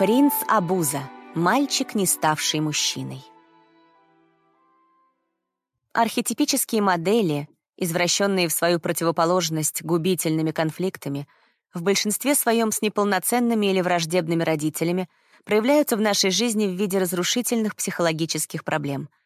Принц Абуза. Мальчик, не ставший мужчиной. Архетипические модели, извращенные в свою противоположность губительными конфликтами, в большинстве своем с неполноценными или враждебными родителями, проявляются в нашей жизни в виде разрушительных психологических проблем —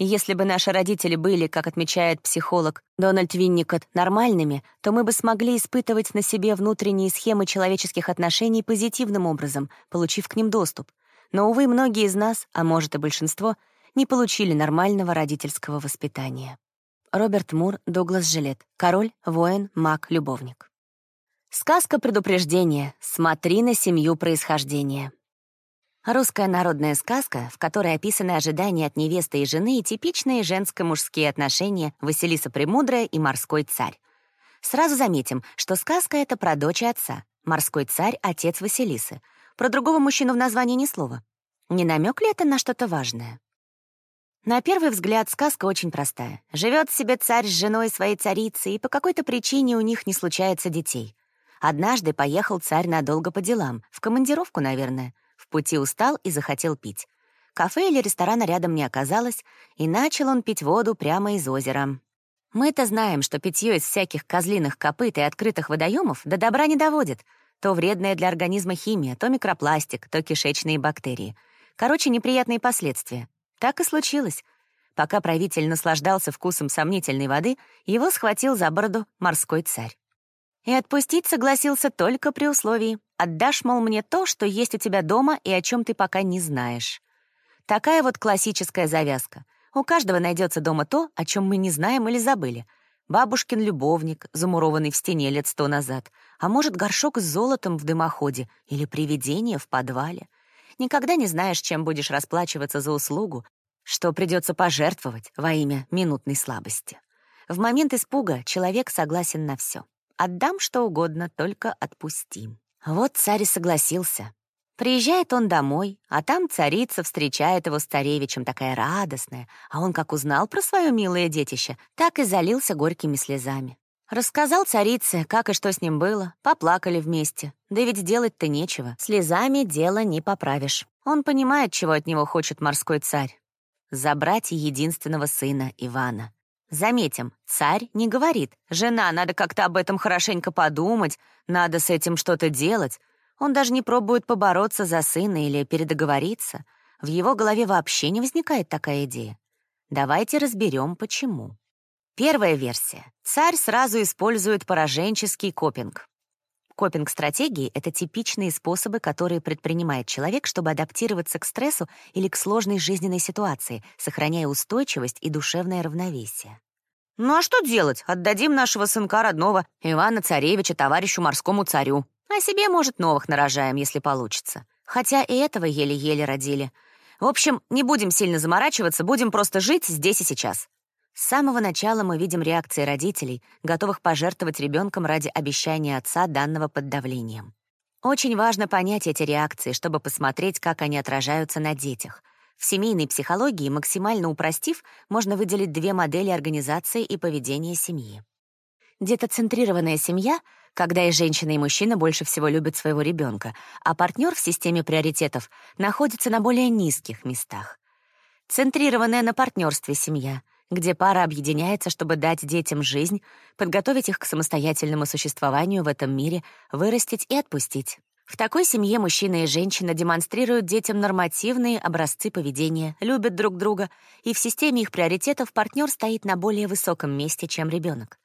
и если бы наши родители были, как отмечает психолог Дональд Винникот, нормальными, то мы бы смогли испытывать на себе внутренние схемы человеческих отношений позитивным образом, получив к ним доступ. Но, увы, многие из нас, а может и большинство, не получили нормального родительского воспитания. Роберт Мур, Дуглас Жилет. Король, воин, маг, любовник. Сказка предупреждения. Смотри на семью происхождения. Русская народная сказка, в которой описаны ожидания от невесты и жены и типичные женско-мужские отношения Василиса Премудрая и морской царь. Сразу заметим, что сказка — это про дочь и отца. Морской царь — отец Василисы. Про другого мужчину в названии ни слова. Не намек ли это на что-то важное? На первый взгляд сказка очень простая. Живет себе царь с женой своей царицы, и по какой-то причине у них не случается детей. Однажды поехал царь надолго по делам, в командировку, наверное — пути устал и захотел пить. Кафе или ресторана рядом не оказалось, и начал он пить воду прямо из озера. Мы-то знаем, что питье из всяких козлиных копыт и открытых водоемов до добра не доводит. То вредная для организма химия, то микропластик, то кишечные бактерии. Короче, неприятные последствия. Так и случилось. Пока правитель наслаждался вкусом сомнительной воды, его схватил за бороду морской царь. И отпустить согласился только при условии. Отдашь, мол, мне то, что есть у тебя дома и о чем ты пока не знаешь. Такая вот классическая завязка. У каждого найдется дома то, о чем мы не знаем или забыли. Бабушкин любовник, замурованный в стене лет сто назад. А может, горшок с золотом в дымоходе или привидение в подвале. Никогда не знаешь, чем будешь расплачиваться за услугу, что придется пожертвовать во имя минутной слабости. В момент испуга человек согласен на все. Отдам что угодно, только отпусти. Вот царь и согласился. Приезжает он домой, а там царица встречает его с царевичем, такая радостная, а он как узнал про свое милое детище, так и залился горькими слезами. Рассказал царице, как и что с ним было, поплакали вместе. Да ведь делать-то нечего, слезами дело не поправишь. Он понимает, чего от него хочет морской царь. Забрать единственного сына Ивана. Заметим, царь не говорит, «Жена, надо как-то об этом хорошенько подумать, надо с этим что-то делать». Он даже не пробует побороться за сына или передоговориться. В его голове вообще не возникает такая идея. Давайте разберем, почему. Первая версия. Царь сразу использует пораженческий копинг. Копинг-стратегии — это типичные способы, которые предпринимает человек, чтобы адаптироваться к стрессу или к сложной жизненной ситуации, сохраняя устойчивость и душевное равновесие. «Ну а что делать? Отдадим нашего сынка родного, Ивана-царевича, товарищу морскому царю. А себе, может, новых нарожаем, если получится. Хотя и этого еле-еле родили. В общем, не будем сильно заморачиваться, будем просто жить здесь и сейчас. С самого начала мы видим реакции родителей, готовых пожертвовать ребенком ради обещания отца, данного под давлением. Очень важно понять эти реакции, чтобы посмотреть, как они отражаются на детях. В семейной психологии, максимально упростив, можно выделить две модели организации и поведения семьи. Детоцентрированная семья, когда и женщина, и мужчина больше всего любят своего ребенка, а партнер в системе приоритетов находится на более низких местах. Центрированная на партнерстве семья — где пара объединяется, чтобы дать детям жизнь, подготовить их к самостоятельному существованию в этом мире, вырастить и отпустить. В такой семье мужчина и женщина демонстрируют детям нормативные образцы поведения, любят друг друга, и в системе их приоритетов партнер стоит на более высоком месте, чем ребенок.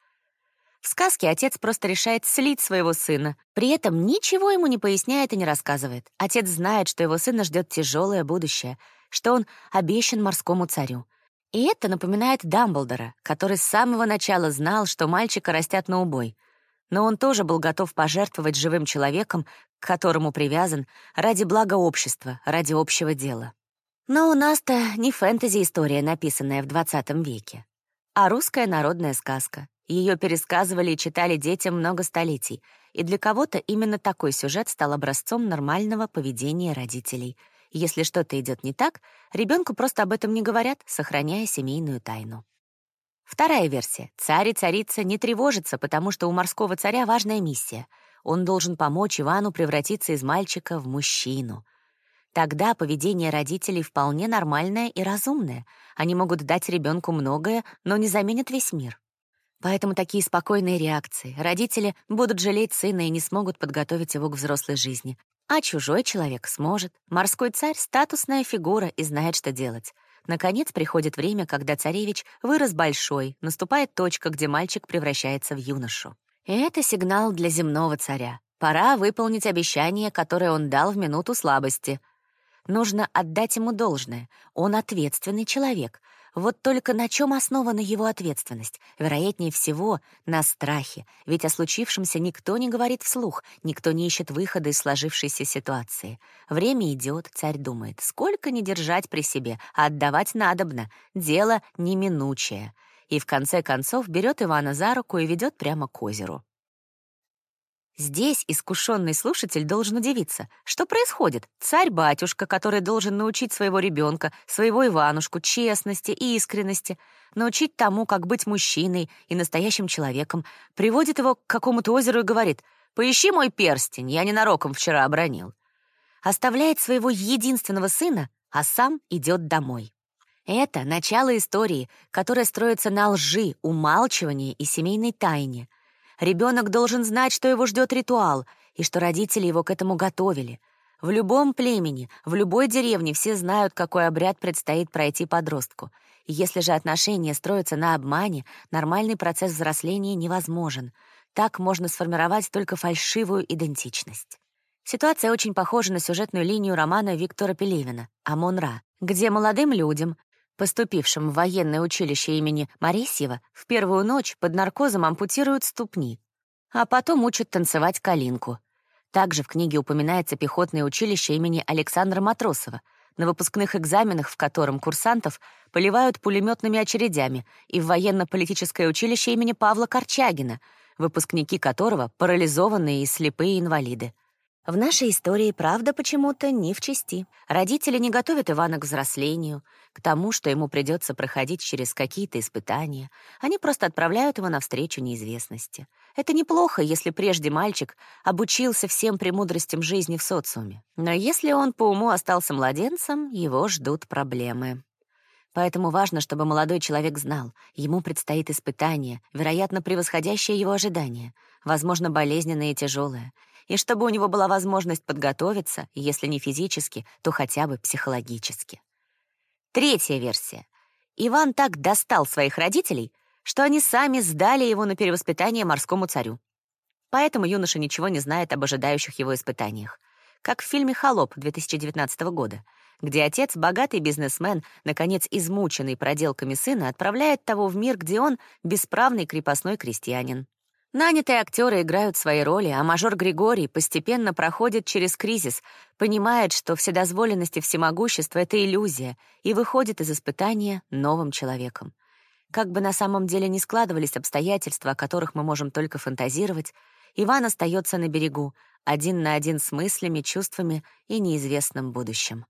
В сказке отец просто решает слить своего сына, при этом ничего ему не поясняет и не рассказывает. Отец знает, что его сына ждет тяжелое будущее, что он обещан морскому царю. И это напоминает Дамблдора, который с самого начала знал, что мальчика растят на убой. Но он тоже был готов пожертвовать живым человеком, к которому привязан, ради блага общества, ради общего дела. Но у нас-то не фэнтези-история, написанная в 20 веке, а русская народная сказка. Ее пересказывали и читали детям много столетий, и для кого-то именно такой сюжет стал образцом нормального поведения родителей — если что-то идет не так, ребенку просто об этом не говорят, сохраняя семейную тайну. Вторая версия. Царь и царица не тревожатся, потому что у морского царя важная миссия. Он должен помочь Ивану превратиться из мальчика в мужчину. Тогда поведение родителей вполне нормальное и разумное. Они могут дать ребенку многое, но не заменят весь мир. Поэтому такие спокойные реакции. Родители будут жалеть сына и не смогут подготовить его к взрослой жизни. А чужой человек сможет. Морской царь — статусная фигура и знает, что делать. Наконец приходит время, когда царевич вырос большой, наступает точка, где мальчик превращается в юношу. И это сигнал для земного царя. Пора выполнить обещание, которое он дал в минуту слабости — Нужно отдать ему должное. Он ответственный человек. Вот только на чем основана его ответственность? Вероятнее всего, на страхе. Ведь о случившемся никто не говорит вслух, никто не ищет выхода из сложившейся ситуации. Время идет, царь думает, сколько не держать при себе, а отдавать надобно. Дело неминучее. И в конце концов берет Ивана за руку и ведет прямо к озеру. Здесь искушенный слушатель должен удивиться. Что происходит? Царь-батюшка, который должен научить своего ребенка, своего Иванушку, честности и искренности, научить тому, как быть мужчиной и настоящим человеком, приводит его к какому-то озеру и говорит «Поищи мой перстень, я ненароком вчера обронил». Оставляет своего единственного сына, а сам идет домой. Это начало истории, которая строится на лжи, умалчивании и семейной тайне — Ребенок должен знать, что его ждет ритуал, и что родители его к этому готовили. В любом племени, в любой деревне все знают, какой обряд предстоит пройти подростку. И если же отношения строятся на обмане, нормальный процесс взросления невозможен. Так можно сформировать только фальшивую идентичность. Ситуация очень похожа на сюжетную линию романа Виктора Пелевина «Амон-Ра», где молодым людям, поступившим в военное училище имени Моресьева, в первую ночь под наркозом ампутируют ступни, а потом учат танцевать калинку. Также в книге упоминается пехотное училище имени Александра Матросова, на выпускных экзаменах в котором курсантов поливают пулеметными очередями, и в военно-политическое училище имени Павла Корчагина, выпускники которого — парализованные и слепые инвалиды. В нашей истории правда почему-то не в чести. Родители не готовят Ивана к взрослению, к тому, что ему придется проходить через какие-то испытания. Они просто отправляют его навстречу неизвестности. Это неплохо, если прежде мальчик обучился всем премудростям жизни в социуме. Но если он по уму остался младенцем, его ждут проблемы. Поэтому важно, чтобы молодой человек знал, ему предстоит испытание, вероятно, превосходящее его ожидания, возможно, болезненное и тяжелое, и чтобы у него была возможность подготовиться, если не физически, то хотя бы психологически. Третья версия. Иван так достал своих родителей, что они сами сдали его на перевоспитание морскому царю. Поэтому юноша ничего не знает об ожидающих его испытаниях. Как в фильме «Холоп» 2019 года, где отец, богатый бизнесмен, наконец измученный проделками сына, отправляет того в мир, где он — бесправный крепостной крестьянин. Нанятые актеры играют свои роли, а мажор Григорий постепенно проходит через кризис, понимает, что вседозволенность и всемогущество — это иллюзия, и выходит из испытания новым человеком. Как бы на самом деле ни складывались обстоятельства, о которых мы можем только фантазировать, Иван остается на берегу, один на один с мыслями, чувствами и неизвестным будущим.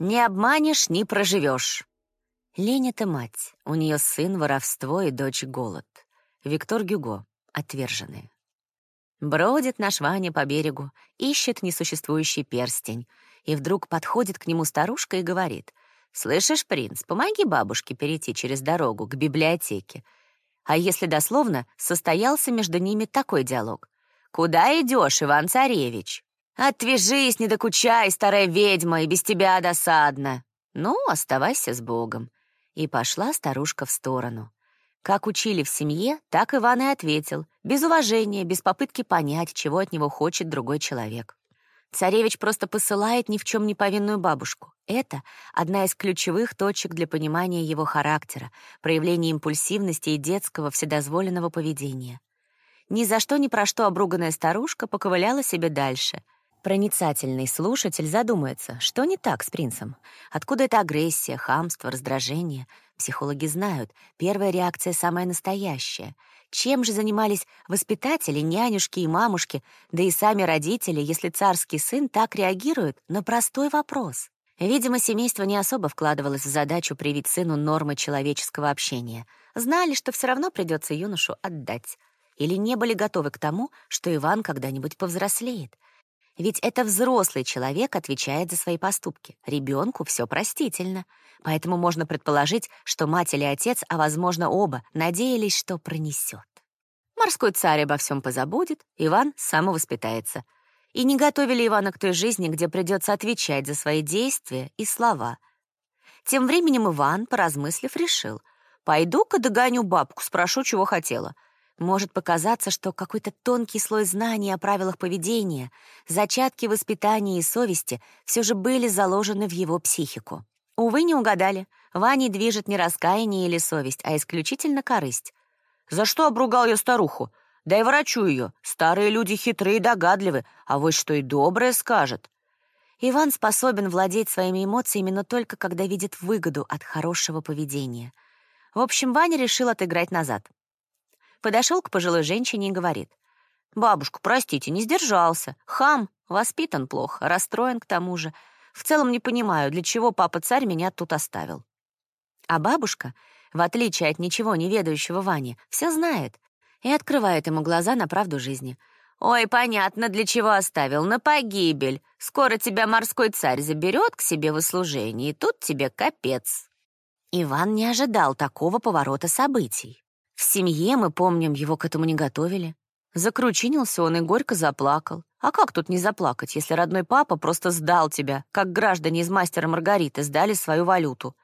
«Не обманешь — не проживешь. Лень — это мать, у нее сын — воровство и дочь — голод. Виктор Гюго, отверженные. Бродит наш Ваня по берегу, ищет несуществующий перстень, и вдруг подходит к нему старушка и говорит, «Слышишь, принц, помоги бабушке перейти через дорогу к библиотеке». А если дословно, состоялся между ними такой диалог. «Куда идешь, Иван-царевич?» «Отвяжись, не докучай, старая ведьма, и без тебя досадно». «Ну, оставайся с Богом». И пошла старушка в сторону. Как учили в семье, так Иван и ответил, без уважения, без попытки понять, чего от него хочет другой человек. Царевич просто посылает ни в чем не повинную бабушку. Это одна из ключевых точек для понимания его характера, проявления импульсивности и детского вседозволенного поведения. Ни за что ни про что обруганная старушка поковыляла себе дальше — Проницательный слушатель задумается, что не так с принцем? Откуда эта агрессия, хамство, раздражение? Психологи знают, первая реакция самая настоящая. Чем же занимались воспитатели, нянюшки и мамушки, да и сами родители, если царский сын так реагирует на простой вопрос? Видимо, семейство не особо вкладывалось в задачу привить сыну нормы человеческого общения. Знали, что все равно придется юношу отдать. Или не были готовы к тому, что Иван когда-нибудь повзрослеет — Ведь это взрослый человек отвечает за свои поступки. Ребенку все простительно. Поэтому можно предположить, что мать или отец, а, возможно, оба, надеялись, что пронесет. Морской царь обо всем позабудет, Иван самовоспитается. И не готовили Ивана к той жизни, где придется отвечать за свои действия и слова. Тем временем Иван, поразмыслив, решил, «Пойду-ка догоню бабку, спрошу, чего хотела». Может показаться, что какой-то тонкий слой знаний о правилах поведения, зачатки воспитания и совести все же были заложены в его психику. Увы, не угадали. Ваней движет не раскаяние или совесть, а исключительно корысть. «За что обругал я старуху? Да и ворочу ее. Старые люди хитрые и догадливы, а вот что и доброе скажет». Иван способен владеть своими эмоциями, но только когда видит выгоду от хорошего поведения. В общем, Ваня решил отыграть назад подошел к пожилой женщине и говорит. «Бабушка, простите, не сдержался. Хам, воспитан плохо, расстроен к тому же. В целом не понимаю, для чего папа-царь меня тут оставил». А бабушка, в отличие от ничего не ведающего Вани, все знает и открывает ему глаза на правду жизни. «Ой, понятно, для чего оставил. На погибель. Скоро тебя морской царь заберет к себе в услужение, и тут тебе капец». Иван не ожидал такого поворота событий. В семье, мы помним, его к этому не готовили. Закручинился он и горько заплакал. А как тут не заплакать, если родной папа просто сдал тебя, как граждане из «Мастера Маргариты» сдали свою валюту?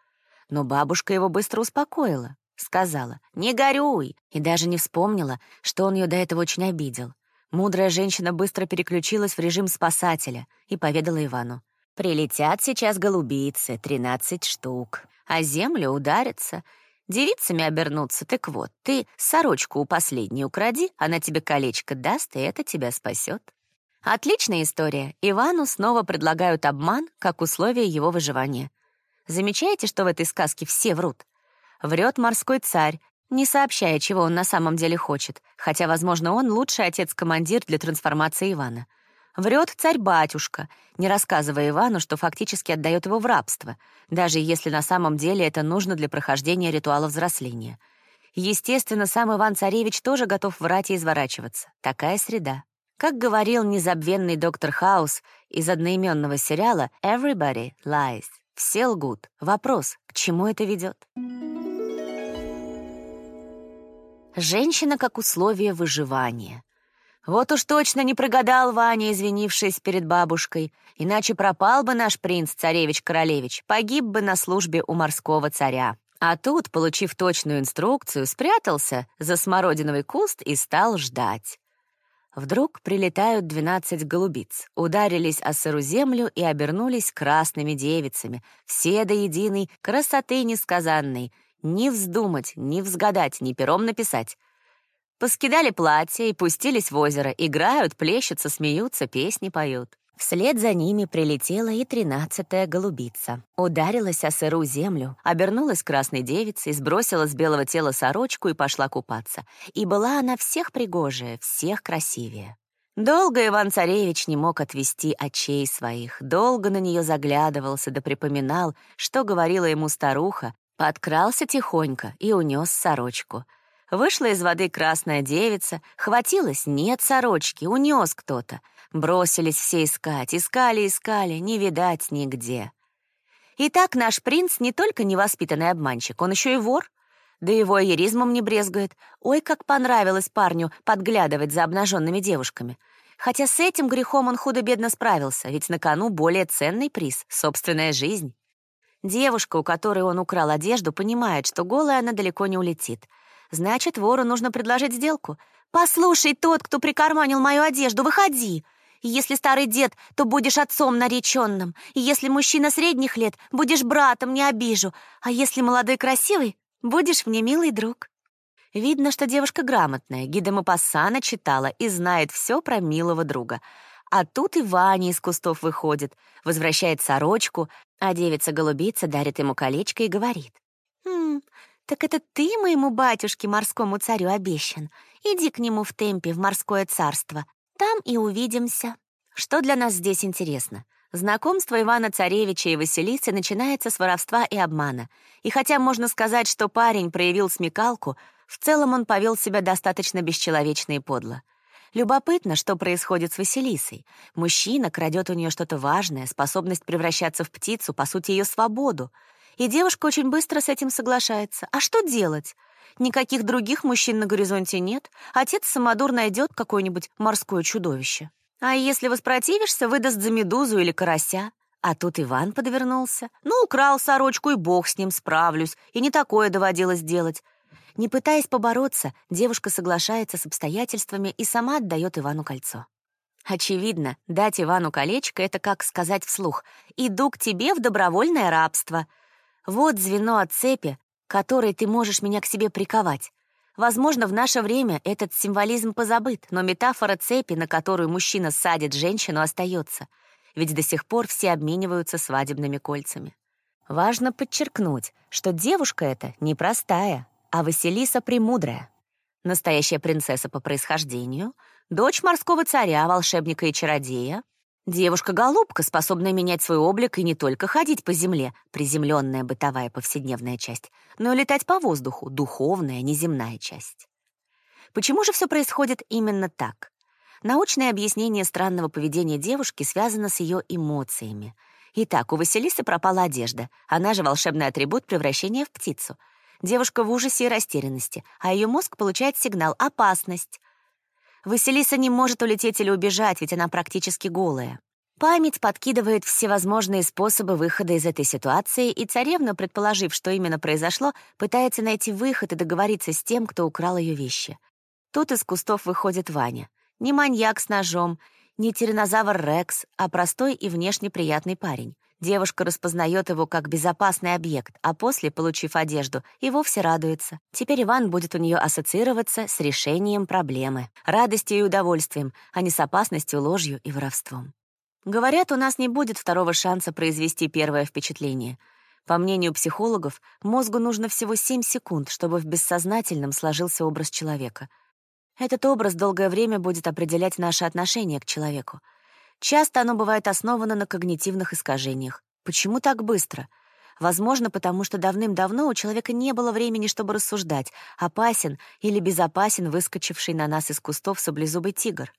Но бабушка его быстро успокоила, сказала «Не горюй!» и даже не вспомнила, что он ее до этого очень обидел. Мудрая женщина быстро переключилась в режим спасателя и поведала Ивану. «Прилетят сейчас голубицы, тринадцать штук, а землю ударится, девицами обернуться, так вот, ты сорочку у последней укради, она тебе колечко даст, и это тебя спасет. Отличная история. Ивану снова предлагают обман как условие его выживания. Замечаете, что в этой сказке все врут? Врет морской царь, не сообщая, чего он на самом деле хочет, хотя, возможно, он лучший отец-командир для трансформации Ивана. Врет царь-батюшка, не рассказывая Ивану, что фактически отдает его в рабство, даже если на самом деле это нужно для прохождения ритуала взросления. Естественно, сам Иван-царевич тоже готов врать и изворачиваться. Такая среда. Как говорил незабвенный доктор Хаус из одноименного сериала «Everybody lies». Все лгут. Вопрос, к чему это ведет? Женщина как условие выживания. Вот уж точно не прогадал Ваня, извинившись перед бабушкой, иначе пропал бы наш принц-царевич-королевич, погиб бы на службе у морского царя. А тут, получив точную инструкцию, спрятался за смородиновый куст и стал ждать. Вдруг прилетают двенадцать голубиц, ударились о сыру землю и обернулись красными девицами, все до единой, красоты несказанной, ни вздумать, ни взгадать, ни пером написать. Поскидали платья и пустились в озеро, играют, плещутся, смеются, песни поют. Вслед за ними прилетела и тринадцатая голубица. Ударилась о сыру землю, обернулась красной девицей, сбросила с белого тела сорочку и пошла купаться. И была она всех пригожая, всех красивее. Долго Иван-царевич не мог отвести очей своих, долго на нее заглядывался да припоминал, что говорила ему старуха, подкрался тихонько и унес сорочку — Вышла из воды красная девица, хватилась, нет сорочки, унес кто-то. Бросились все искать, искали, искали, не видать нигде. Итак, наш принц не только невоспитанный обманщик, он еще и вор. Да его еризмом не брезгует. Ой, как понравилось парню подглядывать за обнаженными девушками. Хотя с этим грехом он худо-бедно справился, ведь на кону более ценный приз — собственная жизнь. Девушка, у которой он украл одежду, понимает, что голая она далеко не улетит — Значит, вору нужно предложить сделку. «Послушай, тот, кто прикарманил мою одежду, выходи!» Если старый дед, то будешь отцом нареченным. Если мужчина средних лет, будешь братом, не обижу. А если молодой красивый, будешь мне милый друг». Видно, что девушка грамотная, гида Мапассана читала и знает все про милого друга. А тут и Ваня из кустов выходит, возвращает сорочку, а девица-голубица дарит ему колечко и говорит. «Хм, «Так это ты моему батюшке, морскому царю, обещан. Иди к нему в темпе, в морское царство. Там и увидимся». Что для нас здесь интересно? Знакомство Ивана-Царевича и Василисы начинается с воровства и обмана. И хотя можно сказать, что парень проявил смекалку, в целом он повел себя достаточно бесчеловечно и подло. Любопытно, что происходит с Василисой. Мужчина крадет у нее что-то важное, способность превращаться в птицу, по сути, ее свободу. И девушка очень быстро с этим соглашается. А что делать? Никаких других мужчин на горизонте нет. Отец Самодур найдет какое-нибудь морское чудовище. А если воспротивишься, выдаст за медузу или карася. А тут Иван подвернулся. Ну, украл сорочку, и бог с ним справлюсь. И не такое доводилось делать. Не пытаясь побороться, девушка соглашается с обстоятельствами и сама отдает Ивану кольцо. Очевидно, дать Ивану колечко — это как сказать вслух «иду к тебе в добровольное рабство». Вот звено от цепи, которой ты можешь меня к себе приковать. Возможно, в наше время этот символизм позабыт, но метафора цепи, на которую мужчина садит женщину, остается, ведь до сих пор все обмениваются свадебными кольцами. Важно подчеркнуть, что девушка эта непростая, а Василиса Премудрая. Настоящая принцесса по происхождению, дочь морского царя, волшебника и чародея, девушка-голубка, способная менять свой облик и не только ходить по земле, приземленная бытовая повседневная часть, но и летать по воздуху, духовная, неземная часть. Почему же все происходит именно так? Научное объяснение странного поведения девушки связано с ее эмоциями. Итак, у Василисы пропала одежда, она же волшебный атрибут превращения в птицу — Девушка в ужасе и растерянности, а ее мозг получает сигнал «опасность». Василиса не может улететь или убежать, ведь она практически голая. Память подкидывает всевозможные способы выхода из этой ситуации, и царевна, предположив, что именно произошло, пытается найти выход и договориться с тем, кто украл ее вещи. Тут из кустов выходит Ваня. Не маньяк с ножом, не тиранозавр Рекс, а простой и внешне приятный парень. Девушка распознает его как безопасный объект, а после, получив одежду, и вовсе радуется. Теперь Иван будет у нее ассоциироваться с решением проблемы, радостью и удовольствием, а не с опасностью, ложью и воровством. Говорят, у нас не будет второго шанса произвести первое впечатление. По мнению психологов, мозгу нужно всего 7 секунд, чтобы в бессознательном сложился образ человека. Этот образ долгое время будет определять наше отношение к человеку. Часто оно бывает основано на когнитивных искажениях. Почему так быстро? Возможно, потому что давным-давно у человека не было времени, чтобы рассуждать, опасен или безопасен выскочивший на нас из кустов саблезубый тигр.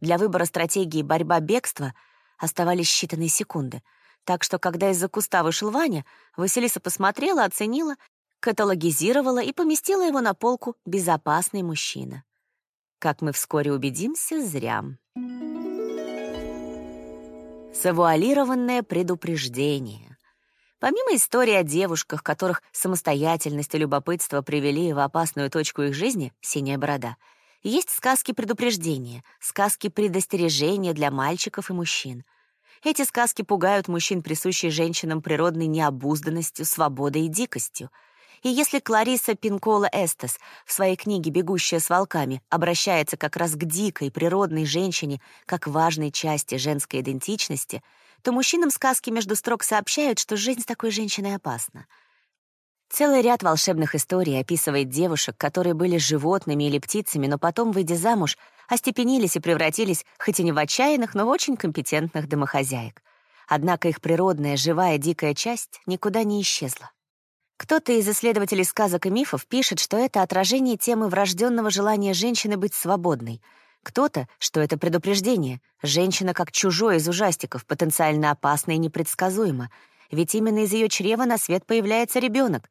Для выбора стратегии борьба-бегство оставались считанные секунды. Так что, когда из-за куста вышел Ваня, Василиса посмотрела, оценила, каталогизировала и поместила его на полку «Безопасный мужчина». Как мы вскоре убедимся, зря. Завуалированное предупреждение. Помимо истории о девушках, которых самостоятельность и любопытство привели в опасную точку их жизни, «Синяя борода», есть сказки предупреждения, сказки предостережения для мальчиков и мужчин. Эти сказки пугают мужчин, присущие женщинам природной необузданностью, свободой и дикостью — и если Клариса Пинкола Эстес в своей книге «Бегущая с волками» обращается как раз к дикой природной женщине как важной части женской идентичности, то мужчинам сказки между строк сообщают, что жизнь такой женщиной опасна. Целый ряд волшебных историй описывает девушек, которые были животными или птицами, но потом, выйдя замуж, остепенились и превратились, хоть и не в отчаянных, но в очень компетентных домохозяек. Однако их природная, живая, дикая часть никуда не исчезла. Кто-то из исследователей сказок и мифов пишет, что это отражение темы врожденного желания женщины быть свободной. Кто-то, что это предупреждение. Женщина как чужое из ужастиков, потенциально опасна и непредсказуема. Ведь именно из ее чрева на свет появляется ребенок.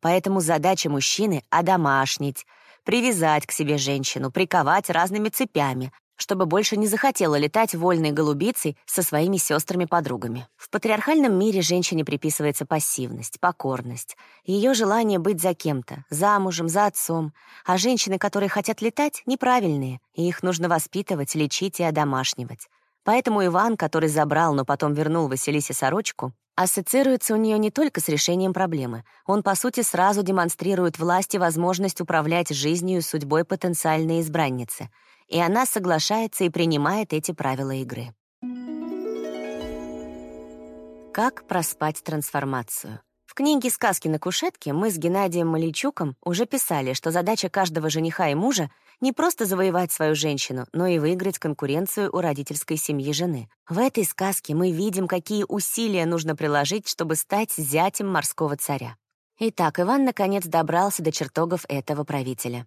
Поэтому задача мужчины — одомашнить, привязать к себе женщину, приковать разными цепями, чтобы больше не захотела летать вольной голубицей со своими сестрами-подругами. В патриархальном мире женщине приписывается пассивность, покорность, ее желание быть за кем-то, замужем, за отцом, а женщины, которые хотят летать, неправильные, и их нужно воспитывать, лечить и одомашнивать. Поэтому Иван, который забрал, но потом вернул Василисе сорочку, ассоциируется у нее не только с решением проблемы. Он, по сути, сразу демонстрирует власть и возможность управлять жизнью и судьбой потенциальной избранницы — и она соглашается и принимает эти правила игры. Как проспать трансформацию? В книге «Сказки на кушетке» мы с Геннадием Маличуком уже писали, что задача каждого жениха и мужа не просто завоевать свою женщину, но и выиграть конкуренцию у родительской семьи жены. В этой сказке мы видим, какие усилия нужно приложить, чтобы стать зятем морского царя. Итак, Иван наконец добрался до чертогов этого правителя.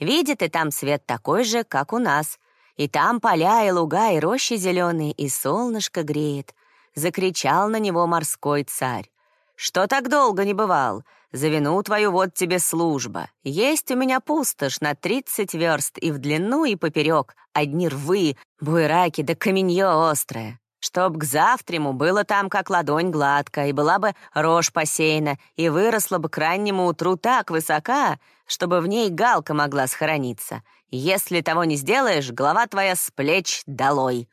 Видит и там свет такой же, как у нас. И там поля, и луга, и рощи зеленые, и солнышко греет. Закричал на него морской царь. «Что так долго не бывал? За вину твою вот тебе служба. Есть у меня пустошь на тридцать верст и в длину, и поперек. Одни рвы, буераки да каменье острое. Чтоб к завтраму было там как ладонь гладко, и была бы рожь посеяна, и выросла бы к раннему утру так высока, чтобы в ней галка могла схорониться. Если того не сделаешь, голова твоя с плеч долой.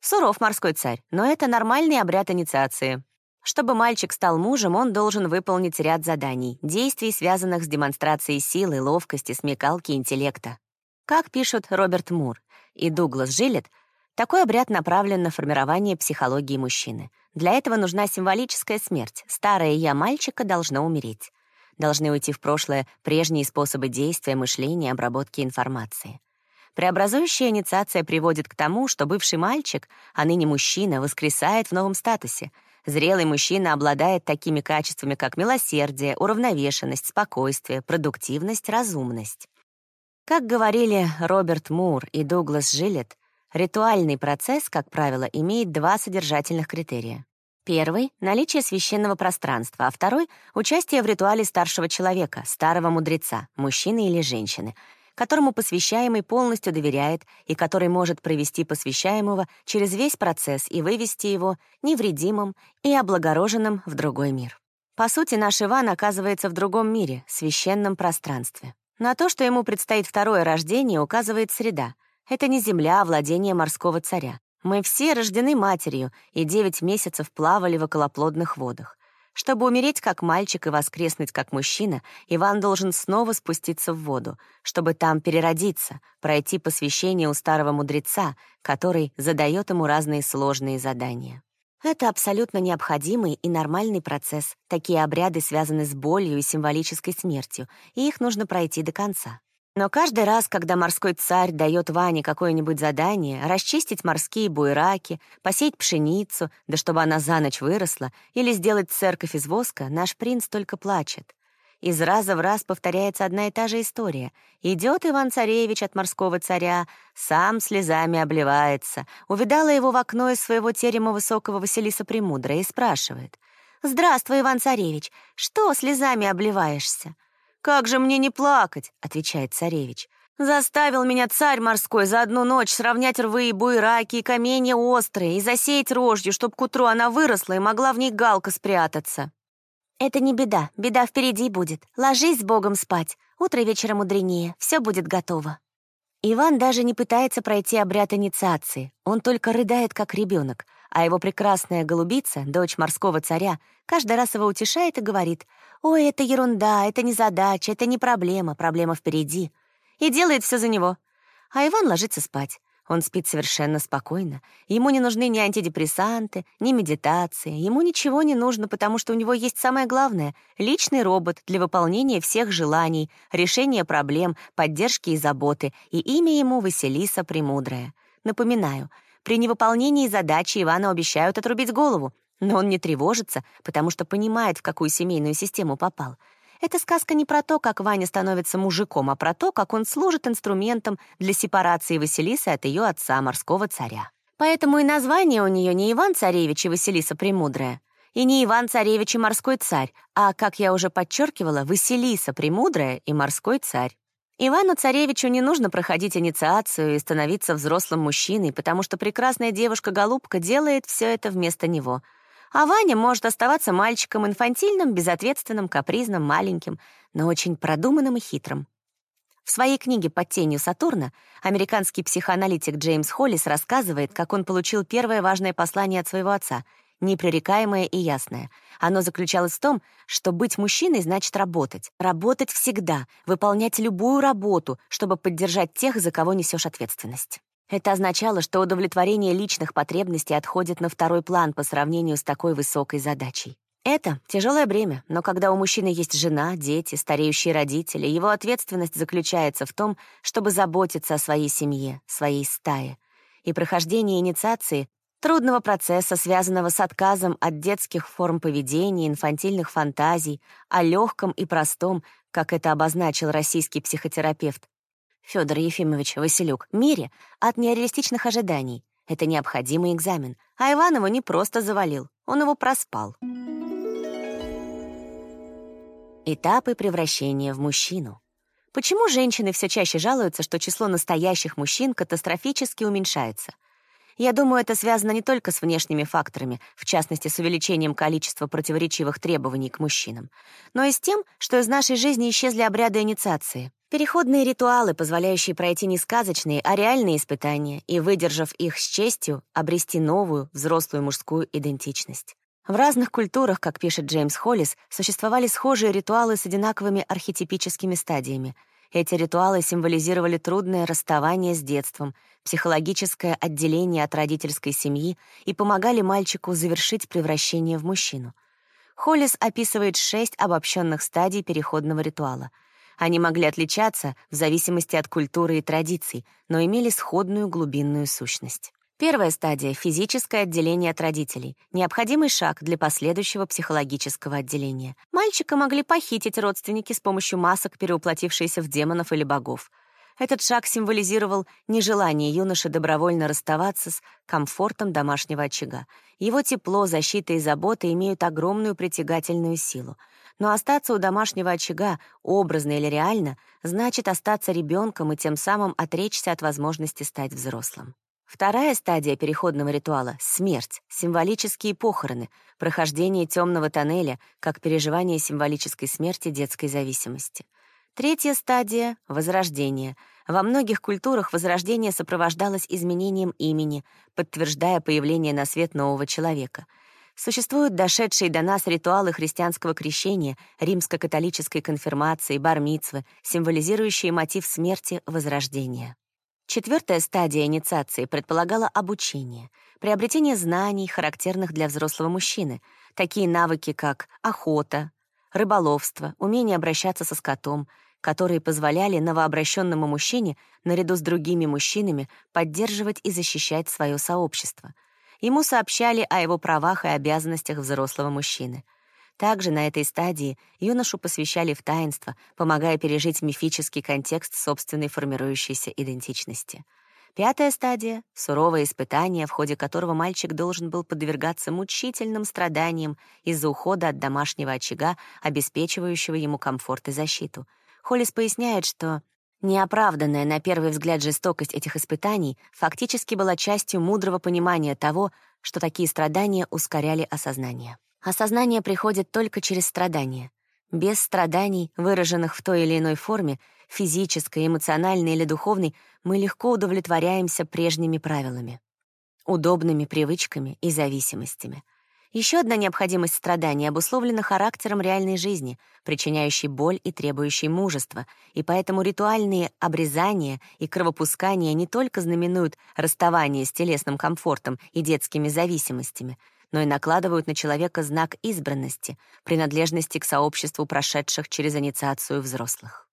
Суров морской царь, но это нормальный обряд инициации. Чтобы мальчик стал мужем, он должен выполнить ряд заданий, действий, связанных с демонстрацией силы, ловкости, смекалки, интеллекта. Как пишут Роберт Мур и Дуглас Жилет, такой обряд направлен на формирование психологии мужчины. Для этого нужна символическая смерть. Старое «я» мальчика должно умереть. Должны уйти в прошлое прежние способы действия, мышления, обработки информации. Преобразующая инициация приводит к тому, что бывший мальчик, а ныне мужчина, воскресает в новом статусе. Зрелый мужчина обладает такими качествами, как милосердие, уравновешенность, спокойствие, продуктивность, разумность. Как говорили Роберт Мур и Дуглас Жилет, Ритуальный процесс, как правило, имеет два содержательных критерия. Первый — наличие священного пространства, а второй — участие в ритуале старшего человека, старого мудреца, мужчины или женщины, которому посвящаемый полностью доверяет и который может провести посвящаемого через весь процесс и вывести его невредимым и облагороженным в другой мир. По сути, наш Иван оказывается в другом мире, священном пространстве. На то, что ему предстоит второе рождение, указывает среда, это не земля, а владение морского царя. Мы все рождены матерью и девять месяцев плавали в околоплодных водах. Чтобы умереть как мальчик и воскреснуть как мужчина, Иван должен снова спуститься в воду, чтобы там переродиться, пройти посвящение у старого мудреца, который задает ему разные сложные задания. Это абсолютно необходимый и нормальный процесс. Такие обряды связаны с болью и символической смертью, и их нужно пройти до конца. Но каждый раз, когда морской царь дает Ване какое-нибудь задание, расчистить морские буйраки, посеять пшеницу, да чтобы она за ночь выросла, или сделать церковь из воска, наш принц только плачет. Из раза в раз повторяется одна и та же история. Идет Иван-царевич от морского царя, сам слезами обливается, увидала его в окно из своего терема высокого Василиса Премудрая и спрашивает. «Здравствуй, Иван-царевич, что слезами обливаешься?» «Как же мне не плакать?» — отвечает царевич. «Заставил меня царь морской за одну ночь сравнять рвы и буйраки и каменья острые и засеять рожью, чтоб к утру она выросла и могла в ней галка спрятаться». «Это не беда, беда впереди будет. Ложись с Богом спать. Утро вечера мудренее, все будет готово». Иван даже не пытается пройти обряд инициации. Он только рыдает, как ребенок, а его прекрасная голубица, дочь морского царя, каждый раз его утешает и говорит — «Ой, это ерунда, это не задача, это не проблема, проблема впереди». И делает все за него. А Иван ложится спать. Он спит совершенно спокойно. Ему не нужны ни антидепрессанты, ни медитации. Ему ничего не нужно, потому что у него есть самое главное — личный робот для выполнения всех желаний, решения проблем, поддержки и заботы. И имя ему Василиса Премудрая. Напоминаю, при невыполнении задачи Ивану обещают отрубить голову, но он не тревожится, потому что понимает, в какую семейную систему попал. Эта сказка не про то, как Ваня становится мужиком, а про то, как он служит инструментом для сепарации Василисы от ее отца, морского царя. Поэтому и название у нее не Иван-царевич и Василиса Премудрая, и не Иван-царевич и морской царь, а, как я уже подчеркивала, Василиса Премудрая и морской царь. Ивану-царевичу не нужно проходить инициацию и становиться взрослым мужчиной, потому что прекрасная девушка-голубка делает все это вместо него — а Ваня может оставаться мальчиком инфантильным, безответственным, капризным, маленьким, но очень продуманным и хитрым. В своей книге «Под тенью Сатурна» американский психоаналитик Джеймс Холлис рассказывает, как он получил первое важное послание от своего отца, непререкаемое и ясное. Оно заключалось в том, что быть мужчиной значит работать. Работать всегда, выполнять любую работу, чтобы поддержать тех, за кого несешь ответственность. Это означало, что удовлетворение личных потребностей отходит на второй план по сравнению с такой высокой задачей. Это тяжелое бремя, но когда у мужчины есть жена, дети, стареющие родители, его ответственность заключается в том, чтобы заботиться о своей семье, своей стае. И прохождение инициации трудного процесса, связанного с отказом от детских форм поведения, инфантильных фантазий, о легком и простом, как это обозначил российский психотерапевт, Федор Ефимович Василюк, мире от нереалистичных ожиданий. Это необходимый экзамен. А Иван не просто завалил, он его проспал. Этапы превращения в мужчину. Почему женщины все чаще жалуются, что число настоящих мужчин катастрофически уменьшается? Я думаю, это связано не только с внешними факторами, в частности, с увеличением количества противоречивых требований к мужчинам, но и с тем, что из нашей жизни исчезли обряды инициации. Переходные ритуалы, позволяющие пройти не сказочные, а реальные испытания и, выдержав их с честью, обрести новую, взрослую мужскую идентичность. В разных культурах, как пишет Джеймс Холлис, существовали схожие ритуалы с одинаковыми архетипическими стадиями. Эти ритуалы символизировали трудное расставание с детством, психологическое отделение от родительской семьи и помогали мальчику завершить превращение в мужчину. Холлис описывает шесть обобщенных стадий переходного ритуала. Они могли отличаться в зависимости от культуры и традиций, но имели сходную глубинную сущность. Первая стадия — физическое отделение от родителей, необходимый шаг для последующего психологического отделения. Мальчика могли похитить родственники с помощью масок, переуплотившиеся в демонов или богов. Этот шаг символизировал нежелание юноши добровольно расставаться с комфортом домашнего очага. Его тепло, защита и забота имеют огромную притягательную силу. Но остаться у домашнего очага, образно или реально, значит остаться ребенком и тем самым отречься от возможности стать взрослым. Вторая стадия переходного ритуала — смерть, символические похороны, прохождение темного тоннеля, как переживание символической смерти детской зависимости. Третья стадия — возрождение. Во многих культурах возрождение сопровождалось изменением имени, подтверждая появление на свет нового человека. Существуют дошедшие до нас ритуалы христианского крещения, римско-католической конфирмации, бармицвы, символизирующие мотив смерти — возрождения. Четвертая стадия инициации предполагала обучение, приобретение знаний, характерных для взрослого мужчины, такие навыки, как охота, рыболовство, умение обращаться со скотом, которые позволяли новообращенному мужчине, наряду с другими мужчинами, поддерживать и защищать свое сообщество. Ему сообщали о его правах и обязанностях взрослого мужчины. Также на этой стадии юношу посвящали в таинство, помогая пережить мифический контекст собственной формирующейся идентичности. Пятая стадия — суровое испытание, в ходе которого мальчик должен был подвергаться мучительным страданиям из-за ухода от домашнего очага, обеспечивающего ему комфорт и защиту. Холлис поясняет, что неоправданная на первый взгляд жестокость этих испытаний фактически была частью мудрого понимания того, что такие страдания ускоряли осознание. Осознание приходит только через страдания. Без страданий, выраженных в той или иной форме, физической, эмоциональной или духовной, мы легко удовлетворяемся прежними правилами, удобными привычками и зависимостями. Еще одна необходимость страданий обусловлена характером реальной жизни, причиняющей боль и требующей мужества, и поэтому ритуальные обрезания и кровопускания не только знаменуют расставание с телесным комфортом и детскими зависимостями, но и накладывают на человека знак избранности, принадлежности к сообществу прошедших через инициацию взрослых.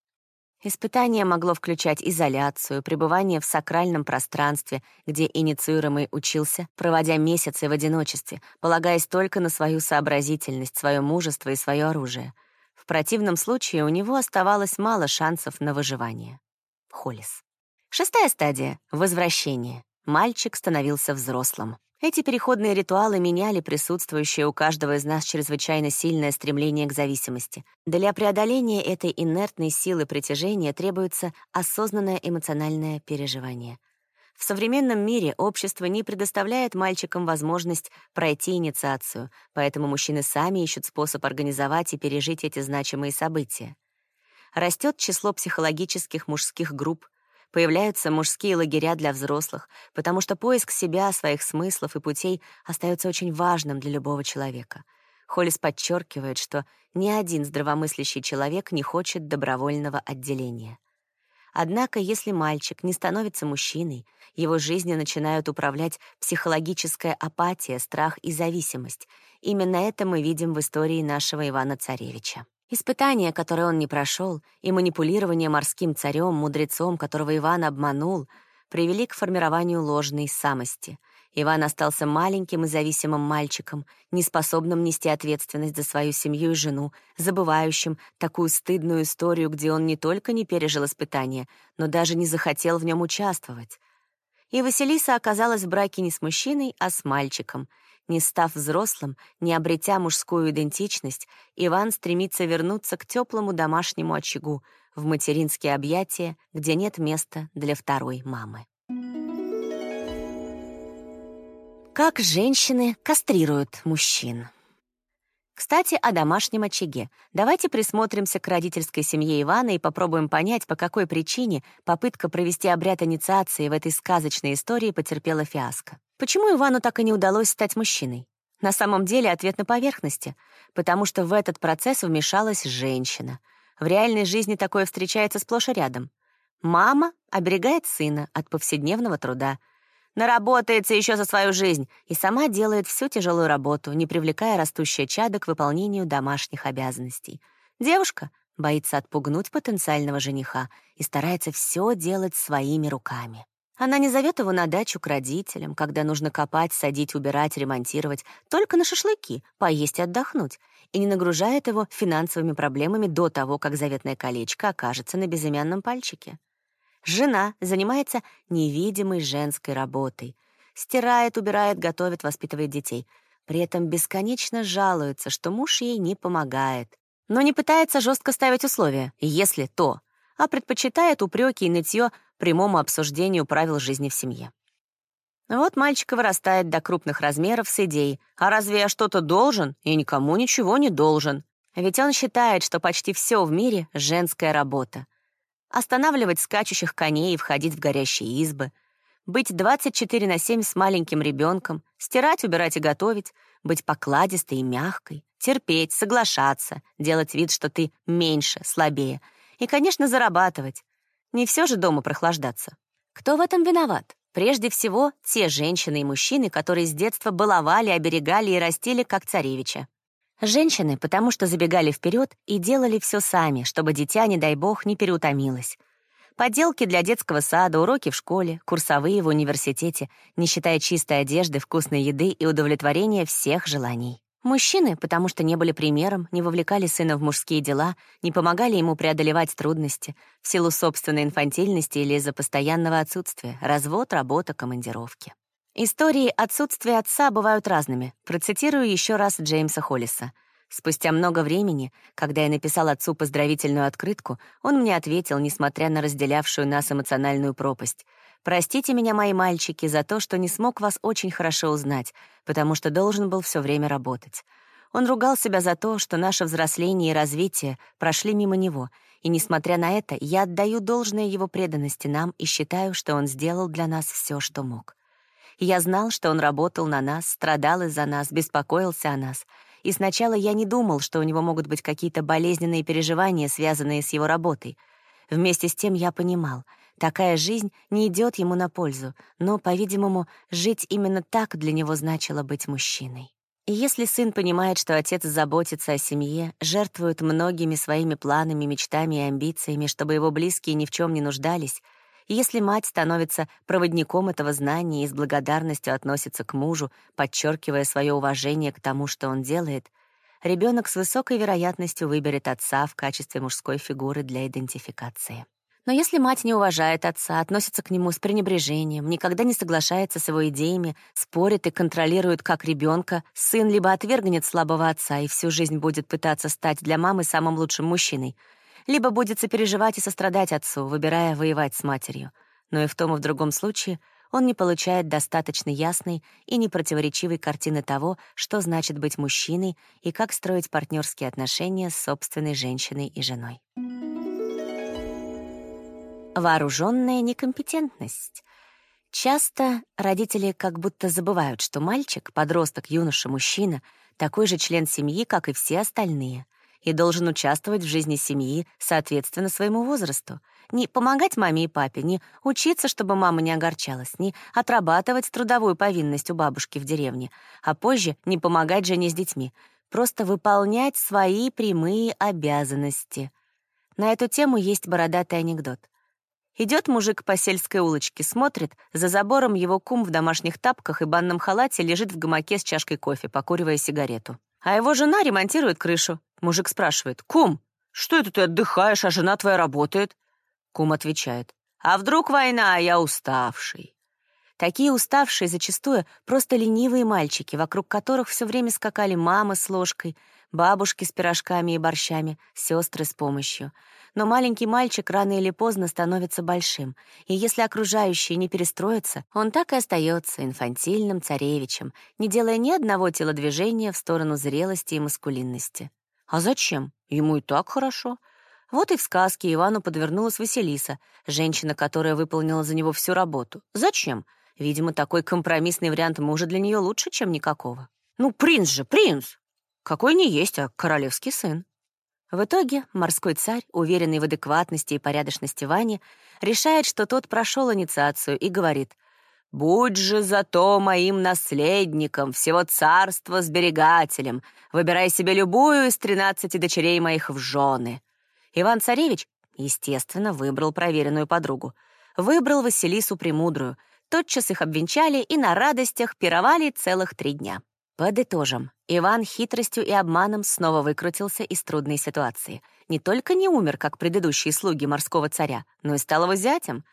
Испытание могло включать изоляцию, пребывание в сакральном пространстве, где инициируемый учился, проводя месяцы в одиночестве, полагаясь только на свою сообразительность, свое мужество и свое оружие. В противном случае у него оставалось мало шансов на выживание. Холлис. Шестая стадия — возвращение. Мальчик становился взрослым. Эти переходные ритуалы меняли присутствующее у каждого из нас чрезвычайно сильное стремление к зависимости. Для преодоления этой инертной силы притяжения требуется осознанное эмоциональное переживание. В современном мире общество не предоставляет мальчикам возможность пройти инициацию, поэтому мужчины сами ищут способ организовать и пережить эти значимые события. Растет число психологических мужских групп, Появляются мужские лагеря для взрослых, потому что поиск себя, своих смыслов и путей остается очень важным для любого человека. Холлис подчеркивает, что ни один здравомыслящий человек не хочет добровольного отделения. Однако, если мальчик не становится мужчиной, его жизнью начинают управлять психологическая апатия, страх и зависимость. Именно это мы видим в истории нашего Ивана Царевича. Испытания, которые он не прошел, и манипулирование морским царем, мудрецом, которого Иван обманул, привели к формированию ложной самости. Иван остался маленьким и зависимым мальчиком, неспособным нести ответственность за свою семью и жену, забывающим такую стыдную историю, где он не только не пережил испытания, но даже не захотел в нем участвовать. И Василиса оказалась в браке не с мужчиной, а с мальчиком. Не став взрослым, не обретя мужскую идентичность, Иван стремится вернуться к теплому домашнему очагу, в материнские объятия, где нет места для второй мамы. Как женщины кастрируют мужчин. Кстати, о домашнем очаге. Давайте присмотримся к родительской семье Ивана и попробуем понять, по какой причине попытка провести обряд инициации в этой сказочной истории потерпела фиаско. Почему Ивану так и не удалось стать мужчиной? На самом деле ответ на поверхности, потому что в этот процесс вмешалась женщина. В реальной жизни такое встречается сплошь и рядом. Мама оберегает сына от повседневного труда — наработается еще за свою жизнь и сама делает всю тяжелую работу, не привлекая растущее чадо к выполнению домашних обязанностей. Девушка боится отпугнуть потенциального жениха и старается все делать своими руками. Она не зовет его на дачу к родителям, когда нужно копать, садить, убирать, ремонтировать, только на шашлыки, поесть и отдохнуть, и не нагружает его финансовыми проблемами до того, как заветное колечко окажется на безымянном пальчике. Жена занимается невидимой женской работой. Стирает, убирает, готовит, воспитывает детей. При этом бесконечно жалуется, что муж ей не помогает. Но не пытается жестко ставить условия, если то, а предпочитает упреки и нытье прямому обсуждению правил жизни в семье. Вот мальчик вырастает до крупных размеров с идеей «А разве я что-то должен? Я никому ничего не должен». Ведь он считает, что почти все в мире — женская работа останавливать скачущих коней и входить в горящие избы, быть 24 на 7 с маленьким ребенком, стирать, убирать и готовить, быть покладистой и мягкой, терпеть, соглашаться, делать вид, что ты меньше, слабее, и, конечно, зарабатывать. Не все же дома прохлаждаться. Кто в этом виноват? Прежде всего, те женщины и мужчины, которые с детства баловали, оберегали и растили, как царевича. Женщины, потому что забегали вперед и делали все сами, чтобы дитя, не дай бог, не переутомилось. Поделки для детского сада, уроки в школе, курсовые в университете, не считая чистой одежды, вкусной еды и удовлетворения всех желаний. Мужчины, потому что не были примером, не вовлекали сына в мужские дела, не помогали ему преодолевать трудности в силу собственной инфантильности или из-за постоянного отсутствия, развод, работа, командировки. Истории отсутствия отца бывают разными. Процитирую еще раз Джеймса Холлиса. Спустя много времени, когда я написал отцу поздравительную открытку, он мне ответил, несмотря на разделявшую нас эмоциональную пропасть. «Простите меня, мои мальчики, за то, что не смог вас очень хорошо узнать, потому что должен был все время работать». Он ругал себя за то, что наше взросление и развитие прошли мимо него, и, несмотря на это, я отдаю должное его преданности нам и считаю, что он сделал для нас все, что мог. Я знал, что он работал на нас, страдал из-за нас, беспокоился о нас. И сначала я не думал, что у него могут быть какие-то болезненные переживания, связанные с его работой. Вместе с тем я понимал, такая жизнь не идет ему на пользу, но, по-видимому, жить именно так для него значило быть мужчиной. И если сын понимает, что отец заботится о семье, жертвует многими своими планами, мечтами и амбициями, чтобы его близкие ни в чем не нуждались, если мать становится проводником этого знания и с благодарностью относится к мужу, подчеркивая свое уважение к тому, что он делает, ребенок с высокой вероятностью выберет отца в качестве мужской фигуры для идентификации. Но если мать не уважает отца, относится к нему с пренебрежением, никогда не соглашается с его идеями, спорит и контролирует как ребенка, сын либо отвергнет слабого отца и всю жизнь будет пытаться стать для мамы самым лучшим мужчиной, либо будет сопереживать и сострадать отцу, выбирая воевать с матерью. Но и в том и в другом случае он не получает достаточно ясной и непротиворечивой картины того, что значит быть мужчиной и как строить партнерские отношения с собственной женщиной и женой. Вооруженная некомпетентность. Часто родители как будто забывают, что мальчик, подросток, юноша, мужчина — такой же член семьи, как и все остальные — и должен участвовать в жизни семьи соответственно своему возрасту. Не помогать маме и папе, не учиться, чтобы мама не огорчалась, не отрабатывать трудовую повинность у бабушки в деревне, а позже не помогать жене с детьми, просто выполнять свои прямые обязанности. На эту тему есть бородатый анекдот. Идет мужик по сельской улочке, смотрит, за забором его кум в домашних тапках и банном халате лежит в гамаке с чашкой кофе, покуривая сигарету. А его жена ремонтирует крышу. Мужик спрашивает, «Кум, что это ты отдыхаешь, а жена твоя работает?» Кум отвечает, «А вдруг война, а я уставший?» Такие уставшие зачастую просто ленивые мальчики, вокруг которых все время скакали мама с ложкой, бабушки с пирожками и борщами, сестры с помощью. Но маленький мальчик рано или поздно становится большим, и если окружающие не перестроятся, он так и остается инфантильным царевичем, не делая ни одного телодвижения в сторону зрелости и маскулинности. А зачем? Ему и так хорошо. Вот и в сказке Ивану подвернулась Василиса, женщина, которая выполнила за него всю работу. Зачем? Видимо, такой компромиссный вариант мужа для нее лучше, чем никакого. Ну, принц же, принц! Какой не есть, а королевский сын. В итоге морской царь, уверенный в адекватности и порядочности Вани, решает, что тот прошел инициацию и говорит «Будь же зато моим наследником, всего царства сберегателем, выбирай себе любую из тринадцати дочерей моих в жены». Иван-царевич, естественно, выбрал проверенную подругу. Выбрал Василису Премудрую — Тотчас их обвенчали и на радостях пировали целых три дня. Подытожим. Иван хитростью и обманом снова выкрутился из трудной ситуации. Не только не умер, как предыдущие слуги морского царя, но и стал его зятем.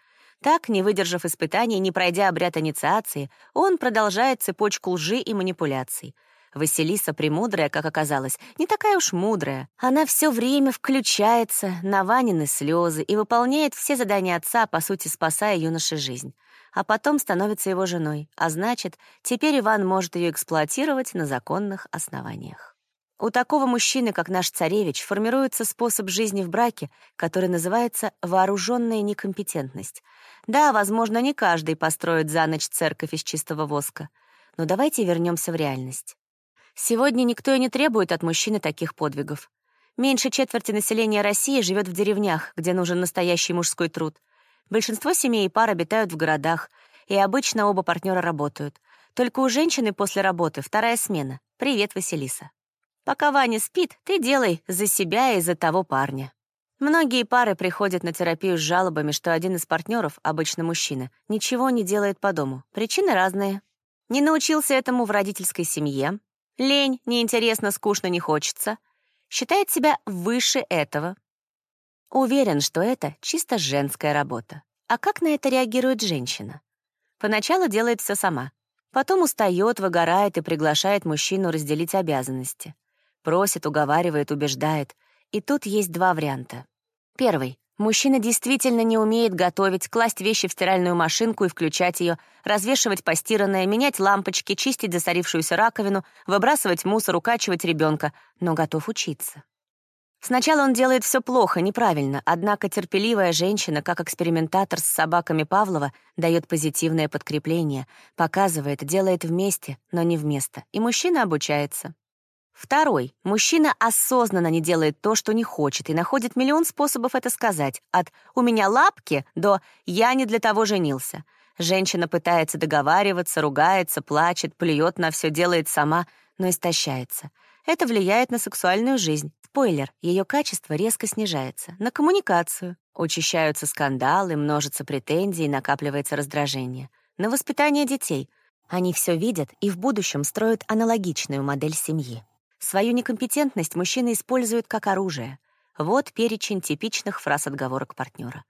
Так, не выдержав испытаний, не пройдя обряд инициации, он продолжает цепочку лжи и манипуляций. Василиса Премудрая, как оказалось, не такая уж мудрая. Она все время включается на Ванины слезы и выполняет все задания отца, по сути, спасая юноше жизнь а потом становится его женой, а значит, теперь Иван может ее эксплуатировать на законных основаниях. У такого мужчины, как наш царевич, формируется способ жизни в браке, который называется вооруженная некомпетентность. Да, возможно, не каждый построит за ночь церковь из чистого воска. Но давайте вернемся в реальность. Сегодня никто и не требует от мужчины таких подвигов. Меньше четверти населения России живет в деревнях, где нужен настоящий мужской труд. Большинство семей и пар обитают в городах, и обычно оба партнера работают. Только у женщины после работы вторая смена. Привет, Василиса. Пока Ваня спит, ты делай за себя и за того парня. Многие пары приходят на терапию с жалобами, что один из партнеров, обычно мужчина, ничего не делает по дому. Причины разные. Не научился этому в родительской семье, лень, неинтересно, скучно, не хочется, считает себя выше этого, Уверен, что это чисто женская работа. А как на это реагирует женщина? Поначалу делает все сама. Потом устает, выгорает и приглашает мужчину разделить обязанности. Просит, уговаривает, убеждает. И тут есть два варианта. Первый. Мужчина действительно не умеет готовить, класть вещи в стиральную машинку и включать ее, развешивать постиранное, менять лампочки, чистить засорившуюся раковину, выбрасывать мусор, укачивать ребенка, но готов учиться. Сначала он делает все плохо, неправильно, однако терпеливая женщина, как экспериментатор с собаками Павлова, дает позитивное подкрепление, показывает, делает вместе, но не вместо, и мужчина обучается. Второй. Мужчина осознанно не делает то, что не хочет, и находит миллион способов это сказать, от «у меня лапки» до «я не для того женился». Женщина пытается договариваться, ругается, плачет, плюет на все, делает сама, но истощается. Это влияет на сексуальную жизнь. Спойлер, ее качество резко снижается. На коммуникацию. Учащаются скандалы, множатся претензии, накапливается раздражение. На воспитание детей. Они все видят и в будущем строят аналогичную модель семьи. Свою некомпетентность мужчина использует как оружие. Вот перечень типичных фраз отговорок партнера.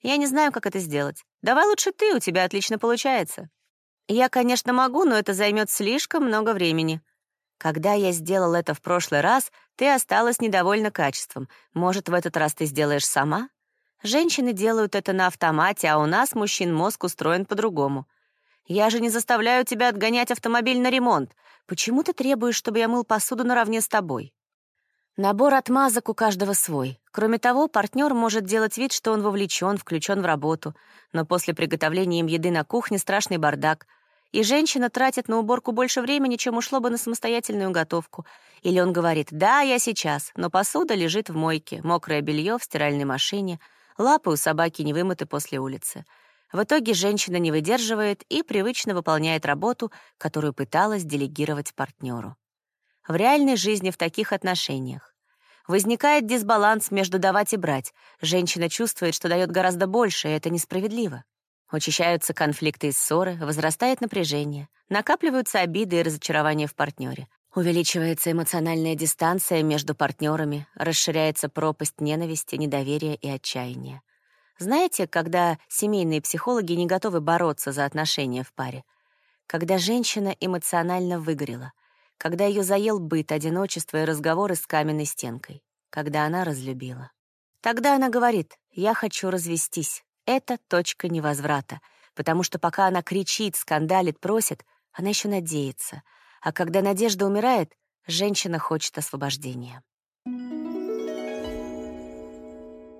«Я не знаю, как это сделать. Давай лучше ты, у тебя отлично получается». «Я, конечно, могу, но это займет слишком много времени. Когда я сделал это в прошлый раз, ты осталась недовольна качеством. Может, в этот раз ты сделаешь сама? Женщины делают это на автомате, а у нас, мужчин, мозг устроен по-другому. Я же не заставляю тебя отгонять автомобиль на ремонт. Почему ты требуешь, чтобы я мыл посуду наравне с тобой? Набор отмазок у каждого свой. Кроме того, партнер может делать вид, что он вовлечен, включен в работу, но после приготовления им еды на кухне страшный бардак — и женщина тратит на уборку больше времени, чем ушло бы на самостоятельную готовку. Или он говорит «Да, я сейчас», но посуда лежит в мойке, мокрое белье в стиральной машине, лапы у собаки не вымыты после улицы. В итоге женщина не выдерживает и привычно выполняет работу, которую пыталась делегировать партнеру. В реальной жизни в таких отношениях Возникает дисбаланс между давать и брать. Женщина чувствует, что дает гораздо больше, и это несправедливо. Учащаются конфликты и ссоры, возрастает напряжение, накапливаются обиды и разочарования в партнере. Увеличивается эмоциональная дистанция между партнерами, расширяется пропасть ненависти, недоверия и отчаяния. Знаете, когда семейные психологи не готовы бороться за отношения в паре? Когда женщина эмоционально выгорела, когда ее заел быт, одиночество и разговоры с каменной стенкой, когда она разлюбила. Тогда она говорит «я хочу развестись». Это точка невозврата, потому что пока она кричит, скандалит, просит, она еще надеется. А когда надежда умирает, женщина хочет освобождения.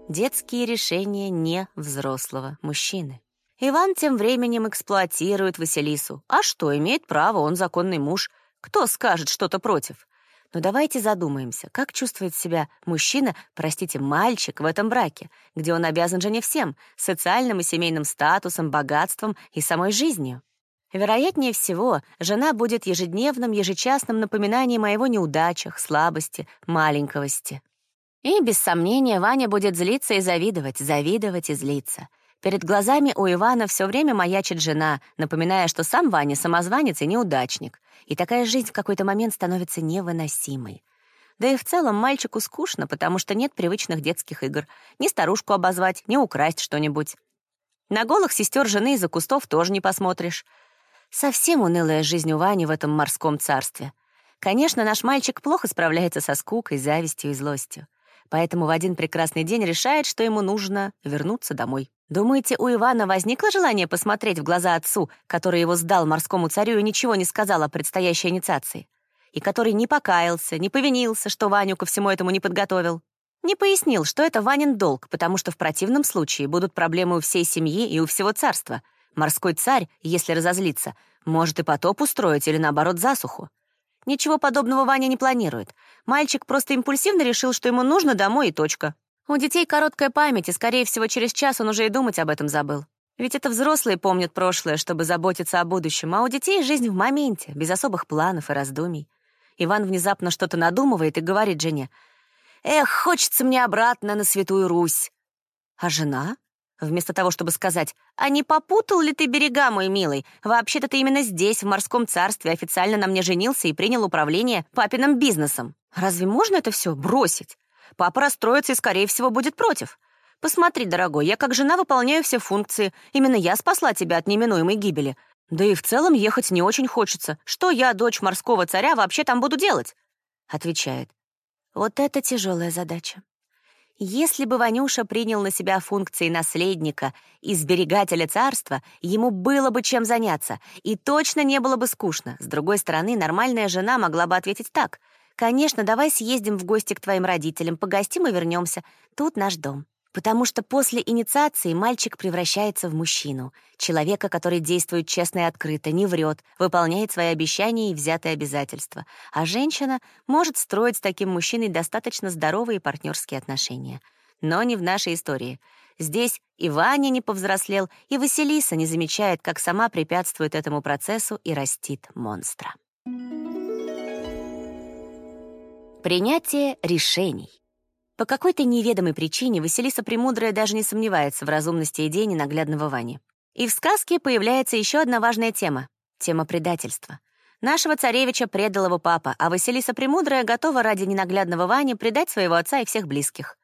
Детские решения не взрослого мужчины. Иван тем временем эксплуатирует Василису. А что, имеет право, он законный муж. Кто скажет что-то против? Но давайте задумаемся, как чувствует себя мужчина, простите, мальчик в этом браке, где он обязан жене всем — социальным и семейным статусом, богатством и самой жизнью. Вероятнее всего, жена будет ежедневным, ежечасным напоминанием о его неудачах, слабости, маленьковости. И, без сомнения, Ваня будет злиться и завидовать, завидовать и злиться. Перед глазами у Ивана все время маячит жена, напоминая, что сам Ваня самозванец и неудачник. И такая жизнь в какой-то момент становится невыносимой. Да и в целом мальчику скучно, потому что нет привычных детских игр. Ни старушку обозвать, ни украсть что-нибудь. На голых сестер жены из-за кустов тоже не посмотришь. Совсем унылая жизнь у Вани в этом морском царстве. Конечно, наш мальчик плохо справляется со скукой, завистью и злостью. Поэтому в один прекрасный день решает, что ему нужно вернуться домой. Думаете, у Ивана возникло желание посмотреть в глаза отцу, который его сдал морскому царю и ничего не сказал о предстоящей инициации? И который не покаялся, не повинился, что Ваню ко всему этому не подготовил? Не пояснил, что это Ванин долг, потому что в противном случае будут проблемы у всей семьи и у всего царства. Морской царь, если разозлится, может и потоп устроить или, наоборот, засуху. Ничего подобного Ваня не планирует. Мальчик просто импульсивно решил, что ему нужно домой и точка. У детей короткая память, и, скорее всего, через час он уже и думать об этом забыл. Ведь это взрослые помнят прошлое, чтобы заботиться о будущем, а у детей жизнь в моменте, без особых планов и раздумий. Иван внезапно что-то надумывает и говорит жене, «Эх, хочется мне обратно на Святую Русь». А жена? Вместо того, чтобы сказать, «А не попутал ли ты берега, мой милый? Вообще-то ты именно здесь, в морском царстве, официально на мне женился и принял управление папиным бизнесом. Разве можно это все бросить?» Папа расстроится и, скорее всего, будет против. Посмотри, дорогой, я как жена выполняю все функции. Именно я спасла тебя от неминуемой гибели. Да и в целом ехать не очень хочется. Что я, дочь морского царя, вообще там буду делать?» Отвечает. «Вот это тяжелая задача. Если бы Ванюша принял на себя функции наследника и сберегателя царства, ему было бы чем заняться, и точно не было бы скучно. С другой стороны, нормальная жена могла бы ответить так. «Конечно, давай съездим в гости к твоим родителям, погостим и вернемся. Тут наш дом». Потому что после инициации мальчик превращается в мужчину, человека, который действует честно и открыто, не врет, выполняет свои обещания и взятые обязательства. А женщина может строить с таким мужчиной достаточно здоровые партнерские отношения. Но не в нашей истории. Здесь и Ваня не повзрослел, и Василиса не замечает, как сама препятствует этому процессу и растит монстра. Принятие решений. По какой-то неведомой причине Василиса Премудрая даже не сомневается в разумности идей ненаглядного Вани. И в сказке появляется еще одна важная тема — тема предательства. Нашего царевича предал его папа, а Василиса Премудрая готова ради ненаглядного Вани предать своего отца и всех близких.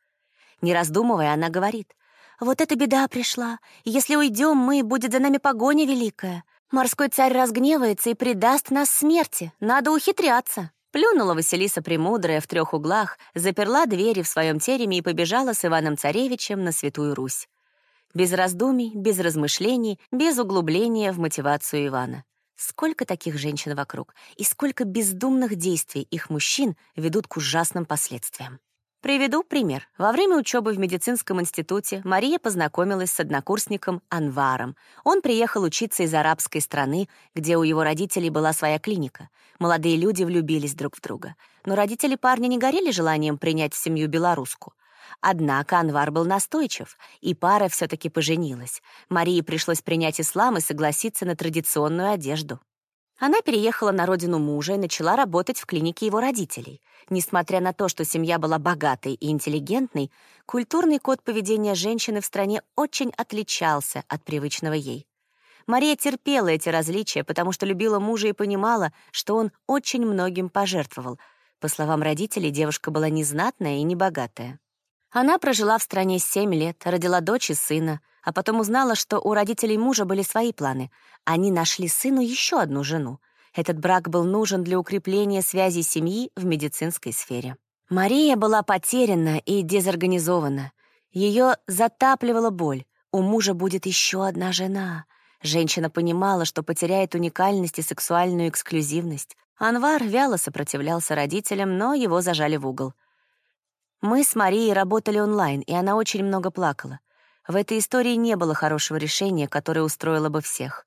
Не раздумывая, она говорит, «Вот эта беда пришла. Если уйдем мы, будет за нами погоня великая. Морской царь разгневается и предаст нас смерти. Надо ухитряться». Плюнула Василиса Премудрая в трех углах, заперла двери в своем тереме и побежала с Иваном-Царевичем на Святую Русь. Без раздумий, без размышлений, без углубления в мотивацию Ивана. Сколько таких женщин вокруг, и сколько бездумных действий их мужчин ведут к ужасным последствиям. Приведу пример. Во время учебы в медицинском институте Мария познакомилась с однокурсником Анваром. Он приехал учиться из арабской страны, где у его родителей была своя клиника. Молодые люди влюбились друг в друга. Но родители парня не горели желанием принять в семью белоруску. Однако Анвар был настойчив, и пара все таки поженилась. Марии пришлось принять ислам и согласиться на традиционную одежду. Она переехала на родину мужа и начала работать в клинике его родителей. Несмотря на то, что семья была богатой и интеллигентной, культурный код поведения женщины в стране очень отличался от привычного ей. Мария терпела эти различия, потому что любила мужа и понимала, что он очень многим пожертвовал. По словам родителей, девушка была незнатная и небогатая. Она прожила в стране семь лет, родила дочь и сына, а потом узнала, что у родителей мужа были свои планы. Они нашли сыну еще одну жену. Этот брак был нужен для укрепления связи семьи в медицинской сфере. Мария была потеряна и дезорганизована. Ее затапливала боль. У мужа будет еще одна жена. Женщина понимала, что потеряет уникальность и сексуальную эксклюзивность. Анвар вяло сопротивлялся родителям, но его зажали в угол. Мы с Марией работали онлайн, и она очень много плакала. В этой истории не было хорошего решения, которое устроило бы всех.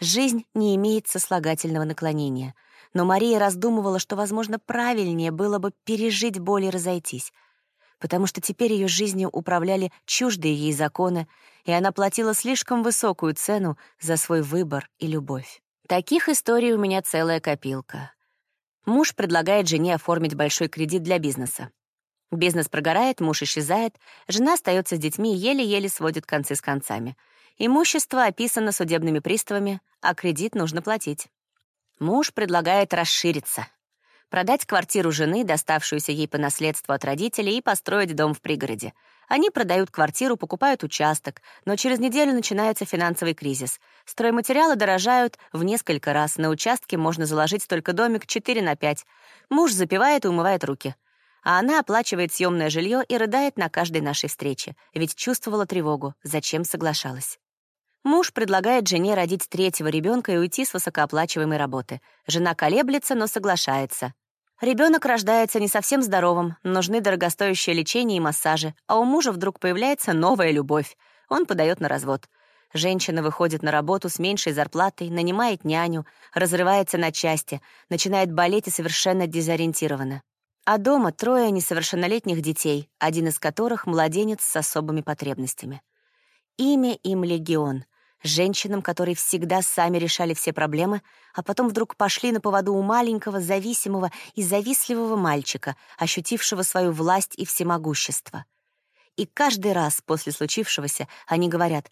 Жизнь не имеет сослагательного наклонения, но Мария раздумывала, что, возможно, правильнее было бы пережить боль и разойтись — потому что теперь ее жизнью управляли чуждые ей законы, и она платила слишком высокую цену за свой выбор и любовь. Таких историй у меня целая копилка. Муж предлагает жене оформить большой кредит для бизнеса. Бизнес прогорает, муж исчезает, жена остается с детьми и еле-еле сводит концы с концами. Имущество описано судебными приставами, а кредит нужно платить. Муж предлагает расшириться, продать квартиру жены, доставшуюся ей по наследству от родителей, и построить дом в пригороде. Они продают квартиру, покупают участок, но через неделю начинается финансовый кризис. Стройматериалы дорожают в несколько раз, на участке можно заложить только домик 4 на 5. Муж запивает и умывает руки. А она оплачивает съемное жилье и рыдает на каждой нашей встрече, ведь чувствовала тревогу, зачем соглашалась. Муж предлагает жене родить третьего ребенка и уйти с высокооплачиваемой работы. Жена колеблется, но соглашается. Ребенок рождается не совсем здоровым, нужны дорогостоящее лечение и массажи, а у мужа вдруг появляется новая любовь. Он подает на развод. Женщина выходит на работу с меньшей зарплатой, нанимает няню, разрывается на части, начинает болеть и совершенно дезориентирована. А дома трое несовершеннолетних детей, один из которых — младенец с особыми потребностями. Имя им Легион. Женщинам, которые всегда сами решали все проблемы, а потом вдруг пошли на поводу у маленького, зависимого и завистливого мальчика, ощутившего свою власть и всемогущество. И каждый раз после случившегося они говорят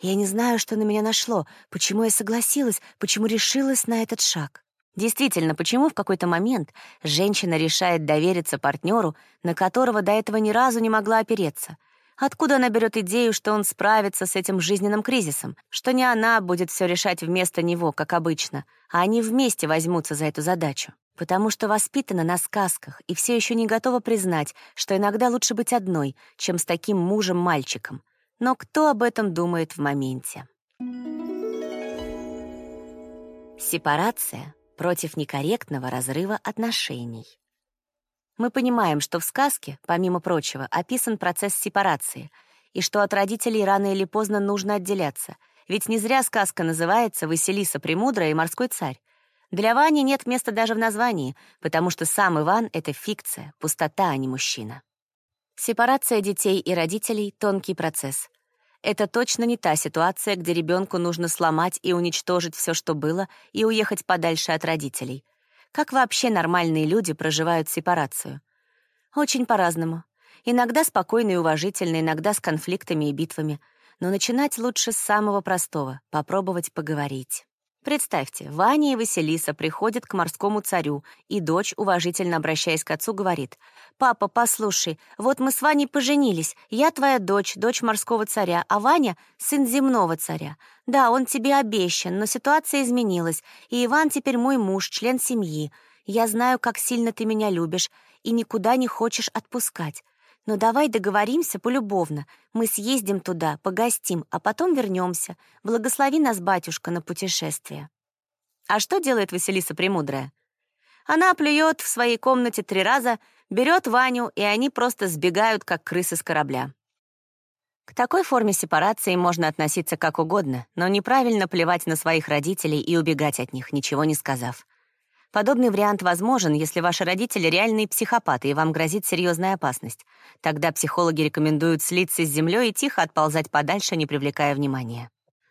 «Я не знаю, что на меня нашло, почему я согласилась, почему решилась на этот шаг». Действительно, почему в какой-то момент женщина решает довериться партнеру, на которого до этого ни разу не могла опереться — Откуда она берет идею, что он справится с этим жизненным кризисом, что не она будет все решать вместо него, как обычно, а они вместе возьмутся за эту задачу? Потому что воспитана на сказках и все еще не готова признать, что иногда лучше быть одной, чем с таким мужем-мальчиком. Но кто об этом думает в моменте? Сепарация против некорректного разрыва отношений. Мы понимаем, что в сказке, помимо прочего, описан процесс сепарации, и что от родителей рано или поздно нужно отделяться. Ведь не зря сказка называется «Василиса Премудрая и морской царь». Для Вани нет места даже в названии, потому что сам Иван — это фикция, пустота, а не мужчина. Сепарация детей и родителей — тонкий процесс. Это точно не та ситуация, где ребенку нужно сломать и уничтожить все, что было, и уехать подальше от родителей. Как вообще нормальные люди проживают сепарацию? Очень по-разному. Иногда спокойно и уважительно, иногда с конфликтами и битвами. Но начинать лучше с самого простого — попробовать поговорить. Представьте, Ваня и Василиса приходят к морскому царю, и дочь, уважительно обращаясь к отцу, говорит, «Папа, послушай, вот мы с Ваней поженились, я твоя дочь, дочь морского царя, а Ваня — сын земного царя. Да, он тебе обещан, но ситуация изменилась, и Иван теперь мой муж, член семьи. Я знаю, как сильно ты меня любишь и никуда не хочешь отпускать. Но давай договоримся полюбовно. Мы съездим туда, погостим, а потом вернемся. Благослови нас, батюшка, на путешествие. А что делает Василиса Премудрая? Она плюет в своей комнате три раза, берет Ваню, и они просто сбегают, как крысы с корабля. К такой форме сепарации можно относиться как угодно, но неправильно плевать на своих родителей и убегать от них, ничего не сказав. Подобный вариант возможен, если ваши родители реальные психопаты и вам грозит серьезная опасность. Тогда психологи рекомендуют слиться с землей и тихо отползать подальше, не привлекая внимания.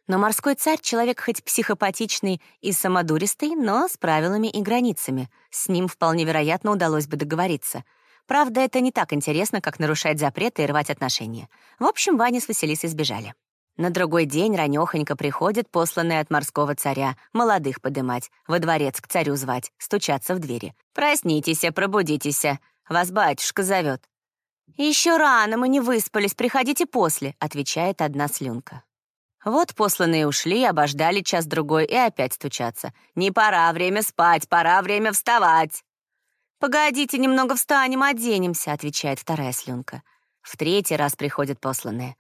Но морской царь — человек хоть психопатичный и самодуристый, но с правилами и границами. С ним вполне вероятно удалось бы договориться. Правда, это не так интересно, как нарушать запреты и рвать отношения. В общем, Ваня с Василисой сбежали. На другой день ранёхонько приходит посланный от морского царя молодых подымать, во дворец к царю звать, стучаться в двери. «Проснитесь, пробудитесь, вас батюшка зовет. «Еще рано, мы не выспались, приходите после», — отвечает одна слюнка. Вот посланные ушли, обождали час-другой и опять стучаться. «Не пора время спать, пора время вставать!» «Погодите, немного встанем, оденемся», — отвечает вторая слюнка. В третий раз приходят посланные.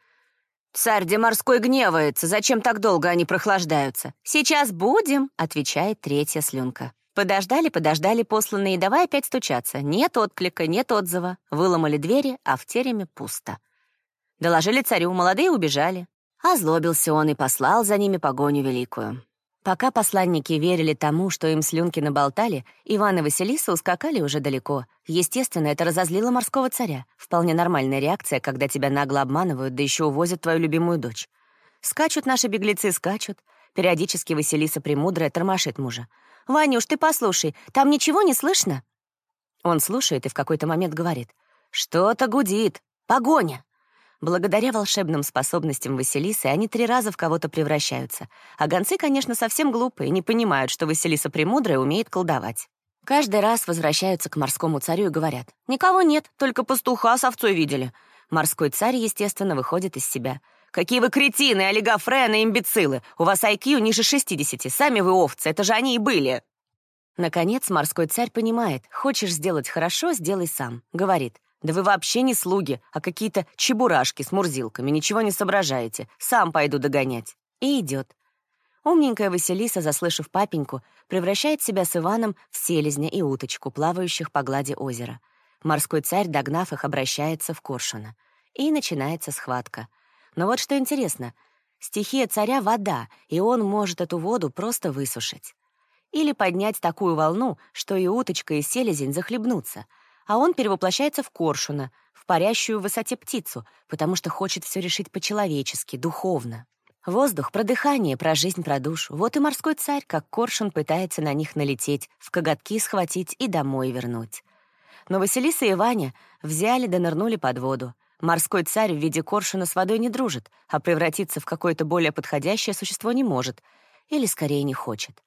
«Царь где морской гневается, зачем так долго они прохлаждаются?» «Сейчас будем», — отвечает третья слюнка. Подождали, подождали посланные, давай опять стучаться. Нет отклика, нет отзыва. Выломали двери, а в тереме пусто. Доложили царю, молодые убежали. Озлобился он и послал за ними погоню великую. Пока посланники верили тому, что им слюнки наболтали, Иван и Василиса ускакали уже далеко. Естественно, это разозлило морского царя. Вполне нормальная реакция, когда тебя нагло обманывают, да еще увозят твою любимую дочь. Скачут наши беглецы, скачут. Периодически Василиса Премудрая тормошит мужа. «Ванюш, ты послушай, там ничего не слышно?» Он слушает и в какой-то момент говорит. «Что-то гудит. Погоня!» Благодаря волшебным способностям Василисы они три раза в кого-то превращаются. А гонцы, конечно, совсем глупые, не понимают, что Василиса Премудрая умеет колдовать. Каждый раз возвращаются к морскому царю и говорят, «Никого нет, только пастуха с овцой видели». Морской царь, естественно, выходит из себя. «Какие вы кретины, олигофрены, имбецилы! У вас IQ ниже 60, сами вы овцы, это же они и были!» Наконец морской царь понимает, хочешь сделать хорошо, сделай сам. Говорит, да вы вообще не слуги, а какие-то чебурашки с мурзилками, ничего не соображаете. Сам пойду догонять. И идет. Умненькая Василиса, заслышав папеньку, превращает себя с Иваном в селезня и уточку, плавающих по глади озера. Морской царь, догнав их, обращается в коршуна. И начинается схватка. Но вот что интересно. Стихия царя — вода, и он может эту воду просто высушить. Или поднять такую волну, что и уточка, и селезень захлебнутся — а он перевоплощается в коршуна, в парящую в высоте птицу, потому что хочет все решить по-человечески, духовно. Воздух про дыхание, про жизнь, про душу. Вот и морской царь, как коршун, пытается на них налететь, в коготки схватить и домой вернуть. Но Василиса и Ваня взяли да нырнули под воду. Морской царь в виде коршуна с водой не дружит, а превратиться в какое-то более подходящее существо не может. Или, скорее, не хочет.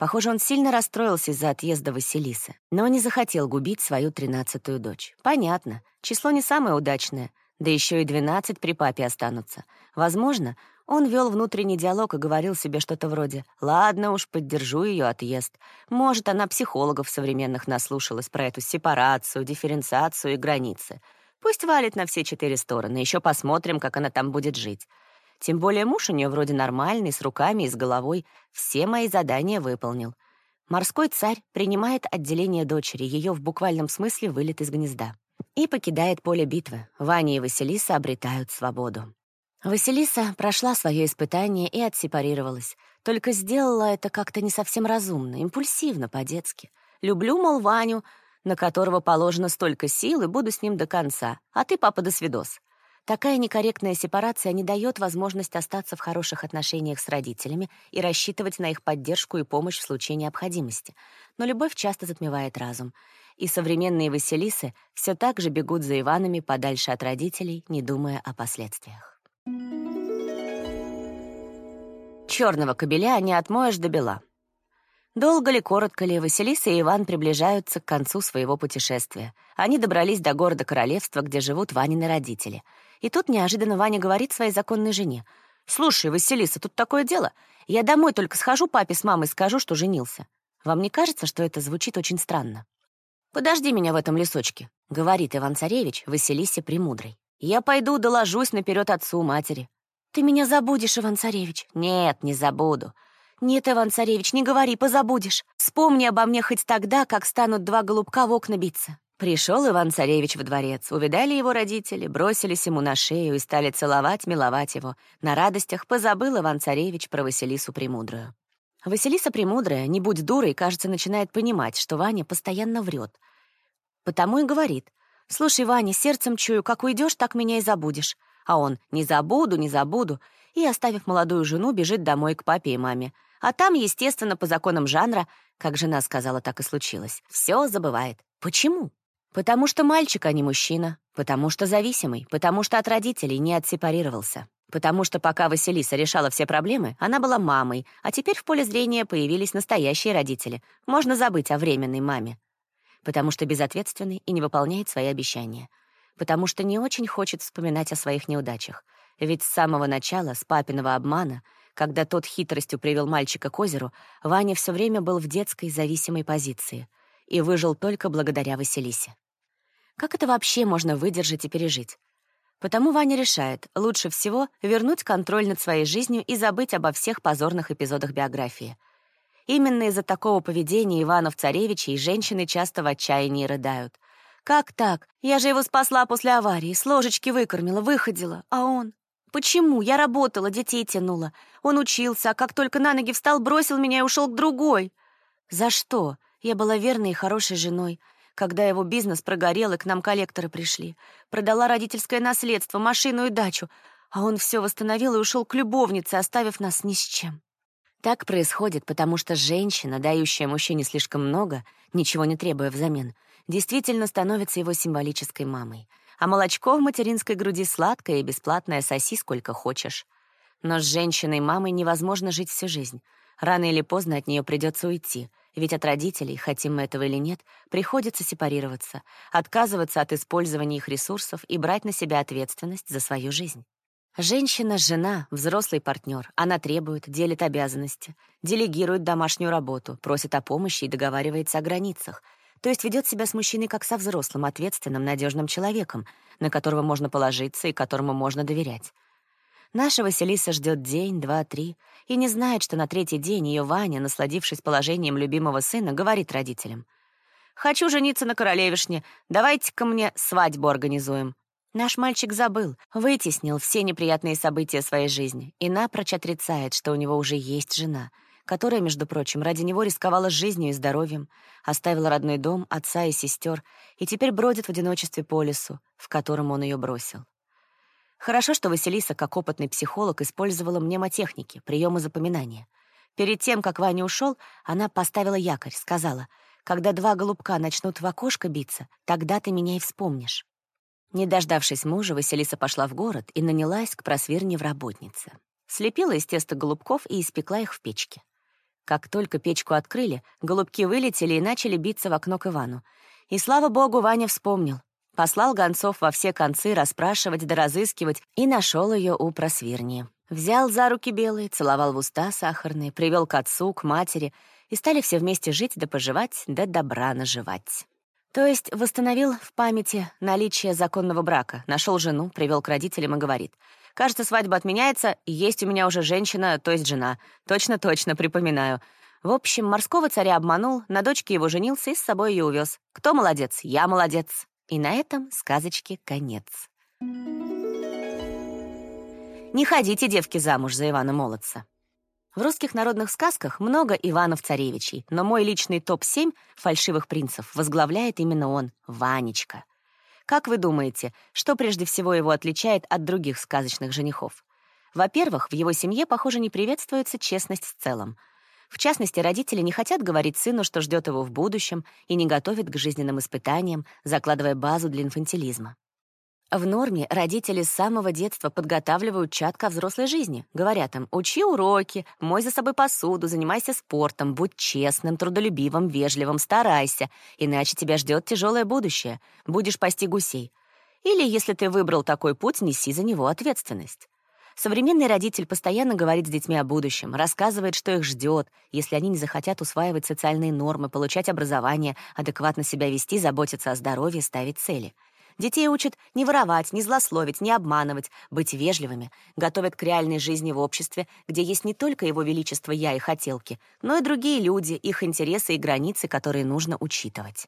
Похоже, он сильно расстроился из-за отъезда Василисы, но не захотел губить свою тринадцатую дочь. Понятно, число не самое удачное, да еще и двенадцать при папе останутся. Возможно, он вел внутренний диалог и говорил себе что-то вроде «Ладно уж, поддержу ее отъезд. Может, она психологов современных наслушалась про эту сепарацию, дифференциацию и границы. Пусть валит на все четыре стороны, еще посмотрим, как она там будет жить. Тем более муж у нее вроде нормальный, с руками и с головой. Все мои задания выполнил. Морской царь принимает отделение дочери, ее в буквальном смысле вылет из гнезда. И покидает поле битвы. Ваня и Василиса обретают свободу. Василиса прошла свое испытание и отсепарировалась. Только сделала это как-то не совсем разумно, импульсивно, по-детски. Люблю, мол, Ваню, на которого положено столько сил, и буду с ним до конца. А ты, папа, до свидос. Такая некорректная сепарация не дает возможность остаться в хороших отношениях с родителями и рассчитывать на их поддержку и помощь в случае необходимости. Но любовь часто затмевает разум. И современные Василисы все так же бегут за Иванами подальше от родителей, не думая о последствиях. Черного кобеля не отмоешь до бела. Долго ли, коротко ли, Василиса и Иван приближаются к концу своего путешествия. Они добрались до города королевства, где живут Ванины родители — и тут неожиданно Ваня говорит своей законной жене. «Слушай, Василиса, тут такое дело. Я домой только схожу папе с мамой скажу, что женился. Вам не кажется, что это звучит очень странно?» «Подожди меня в этом лесочке», — говорит Иван-Царевич Василисе Премудрой. «Я пойду доложусь наперед отцу, матери». «Ты меня забудешь, Иван-Царевич?» «Нет, не забуду». «Нет, Иван-Царевич, не говори, позабудешь. Вспомни обо мне хоть тогда, как станут два голубка в окна биться. Пришел Иван-царевич во дворец, увидали его родители, бросились ему на шею и стали целовать, миловать его. На радостях позабыл Иван-царевич про Василису Премудрую. Василиса Премудрая, не будь дурой, кажется, начинает понимать, что Ваня постоянно врет. Потому и говорит, «Слушай, Ваня, сердцем чую, как уйдешь, так меня и забудешь. А он «не забуду, не забуду», и, оставив молодую жену, бежит домой к папе и маме. А там, естественно, по законам жанра, как жена сказала, так и случилось, все забывает. Почему? Потому что мальчик, а не мужчина. Потому что зависимый. Потому что от родителей не отсепарировался. Потому что пока Василиса решала все проблемы, она была мамой, а теперь в поле зрения появились настоящие родители. Можно забыть о временной маме. Потому что безответственный и не выполняет свои обещания. Потому что не очень хочет вспоминать о своих неудачах. Ведь с самого начала, с папиного обмана, когда тот хитростью привел мальчика к озеру, Ваня все время был в детской зависимой позиции и выжил только благодаря Василисе. Как это вообще можно выдержать и пережить? Потому Ваня решает, лучше всего вернуть контроль над своей жизнью и забыть обо всех позорных эпизодах биографии. Именно из-за такого поведения Иванов-Царевича и женщины часто в отчаянии рыдают. «Как так? Я же его спасла после аварии, с ложечки выкормила, выходила, а он...» «Почему? Я работала, детей тянула. Он учился, а как только на ноги встал, бросил меня и ушел к другой». «За что? Я была верной и хорошей женой когда его бизнес прогорел и к нам коллекторы пришли. Продала родительское наследство, машину и дачу, а он все восстановил и ушел к любовнице, оставив нас ни с чем. Так происходит, потому что женщина, дающая мужчине слишком много, ничего не требуя взамен, действительно становится его символической мамой. А молочко в материнской груди сладкое и бесплатное соси сколько хочешь. Но с женщиной-мамой невозможно жить всю жизнь. Рано или поздно от нее придется уйти — ведь от родителей, хотим мы этого или нет, приходится сепарироваться, отказываться от использования их ресурсов и брать на себя ответственность за свою жизнь. Женщина — жена, взрослый партнер. Она требует, делит обязанности, делегирует домашнюю работу, просит о помощи и договаривается о границах. То есть ведет себя с мужчиной как со взрослым, ответственным, надежным человеком, на которого можно положиться и которому можно доверять. Наша Василиса ждет день, два, три, и не знает, что на третий день ее Ваня, насладившись положением любимого сына, говорит родителям. «Хочу жениться на королевишне, давайте-ка мне свадьбу организуем». Наш мальчик забыл, вытеснил все неприятные события своей жизни и напрочь отрицает, что у него уже есть жена, которая, между прочим, ради него рисковала жизнью и здоровьем, оставила родной дом, отца и сестер и теперь бродит в одиночестве по лесу, в котором он ее бросил. Хорошо, что Василиса, как опытный психолог, использовала мнемотехники, приемы запоминания. Перед тем, как Ваня ушел, она поставила якорь, сказала, «Когда два голубка начнут в окошко биться, тогда ты меня и вспомнишь». Не дождавшись мужа, Василиса пошла в город и нанялась к просвирне в работнице. Слепила из теста голубков и испекла их в печке. Как только печку открыли, голубки вылетели и начали биться в окно к Ивану. И, слава богу, Ваня вспомнил. Послал гонцов во все концы расспрашивать да разыскивать и нашел ее у просвирни. Взял за руки белые, целовал в уста сахарные, привел к отцу, к матери, и стали все вместе жить да поживать, да добра наживать. То есть восстановил в памяти наличие законного брака, нашел жену, привел к родителям и говорит, «Кажется, свадьба отменяется, и есть у меня уже женщина, то есть жена. Точно-точно, припоминаю. В общем, морского царя обманул, на дочке его женился и с собой ее увез. Кто молодец? Я молодец. И на этом сказочке конец. Не ходите, девки, замуж за Ивана Молодца. В русских народных сказках много Иванов-царевичей, но мой личный топ-7 фальшивых принцев возглавляет именно он, Ванечка. Как вы думаете, что прежде всего его отличает от других сказочных женихов? Во-первых, в его семье, похоже, не приветствуется честность в целом — в частности, родители не хотят говорить сыну, что ждет его в будущем, и не готовят к жизненным испытаниям, закладывая базу для инфантилизма. В норме родители с самого детства подготавливают чат ко взрослой жизни. Говорят им «учи уроки, мой за собой посуду, занимайся спортом, будь честным, трудолюбивым, вежливым, старайся, иначе тебя ждет тяжелое будущее, будешь пасти гусей». Или, если ты выбрал такой путь, неси за него ответственность. Современный родитель постоянно говорит с детьми о будущем, рассказывает, что их ждет, если они не захотят усваивать социальные нормы, получать образование, адекватно себя вести, заботиться о здоровье, ставить цели. Детей учат не воровать, не злословить, не обманывать, быть вежливыми, готовят к реальной жизни в обществе, где есть не только его величество «я» и хотелки, но и другие люди, их интересы и границы, которые нужно учитывать.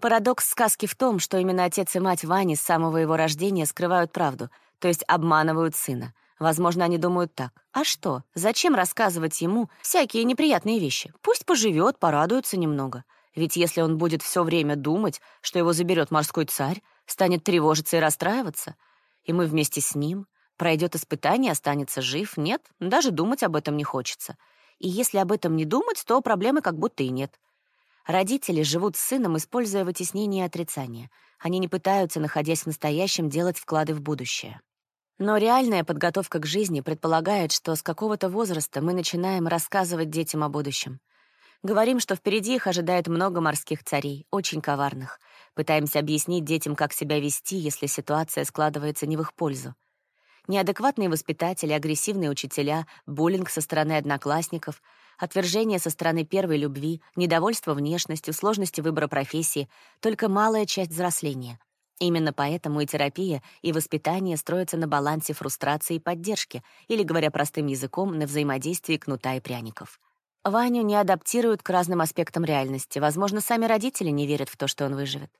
Парадокс сказки в том, что именно отец и мать Вани с самого его рождения скрывают правду, то есть обманывают сына — Возможно, они думают так. А что? Зачем рассказывать ему всякие неприятные вещи? Пусть поживет, порадуется немного. Ведь если он будет все время думать, что его заберет морской царь, станет тревожиться и расстраиваться, и мы вместе с ним. Пройдет испытание, останется жив. Нет, даже думать об этом не хочется. И если об этом не думать, то проблемы как будто и нет. Родители живут с сыном, используя вытеснение и отрицание. Они не пытаются, находясь в настоящем, делать вклады в будущее. Но реальная подготовка к жизни предполагает, что с какого-то возраста мы начинаем рассказывать детям о будущем. Говорим, что впереди их ожидает много морских царей, очень коварных. Пытаемся объяснить детям, как себя вести, если ситуация складывается не в их пользу. Неадекватные воспитатели, агрессивные учителя, буллинг со стороны одноклассников, отвержение со стороны первой любви, недовольство внешностью, сложности выбора профессии — только малая часть взросления. Именно поэтому и терапия, и воспитание строятся на балансе фрустрации и поддержки, или, говоря простым языком, на взаимодействии кнута и пряников. Ваню не адаптируют к разным аспектам реальности. Возможно, сами родители не верят в то, что он выживет.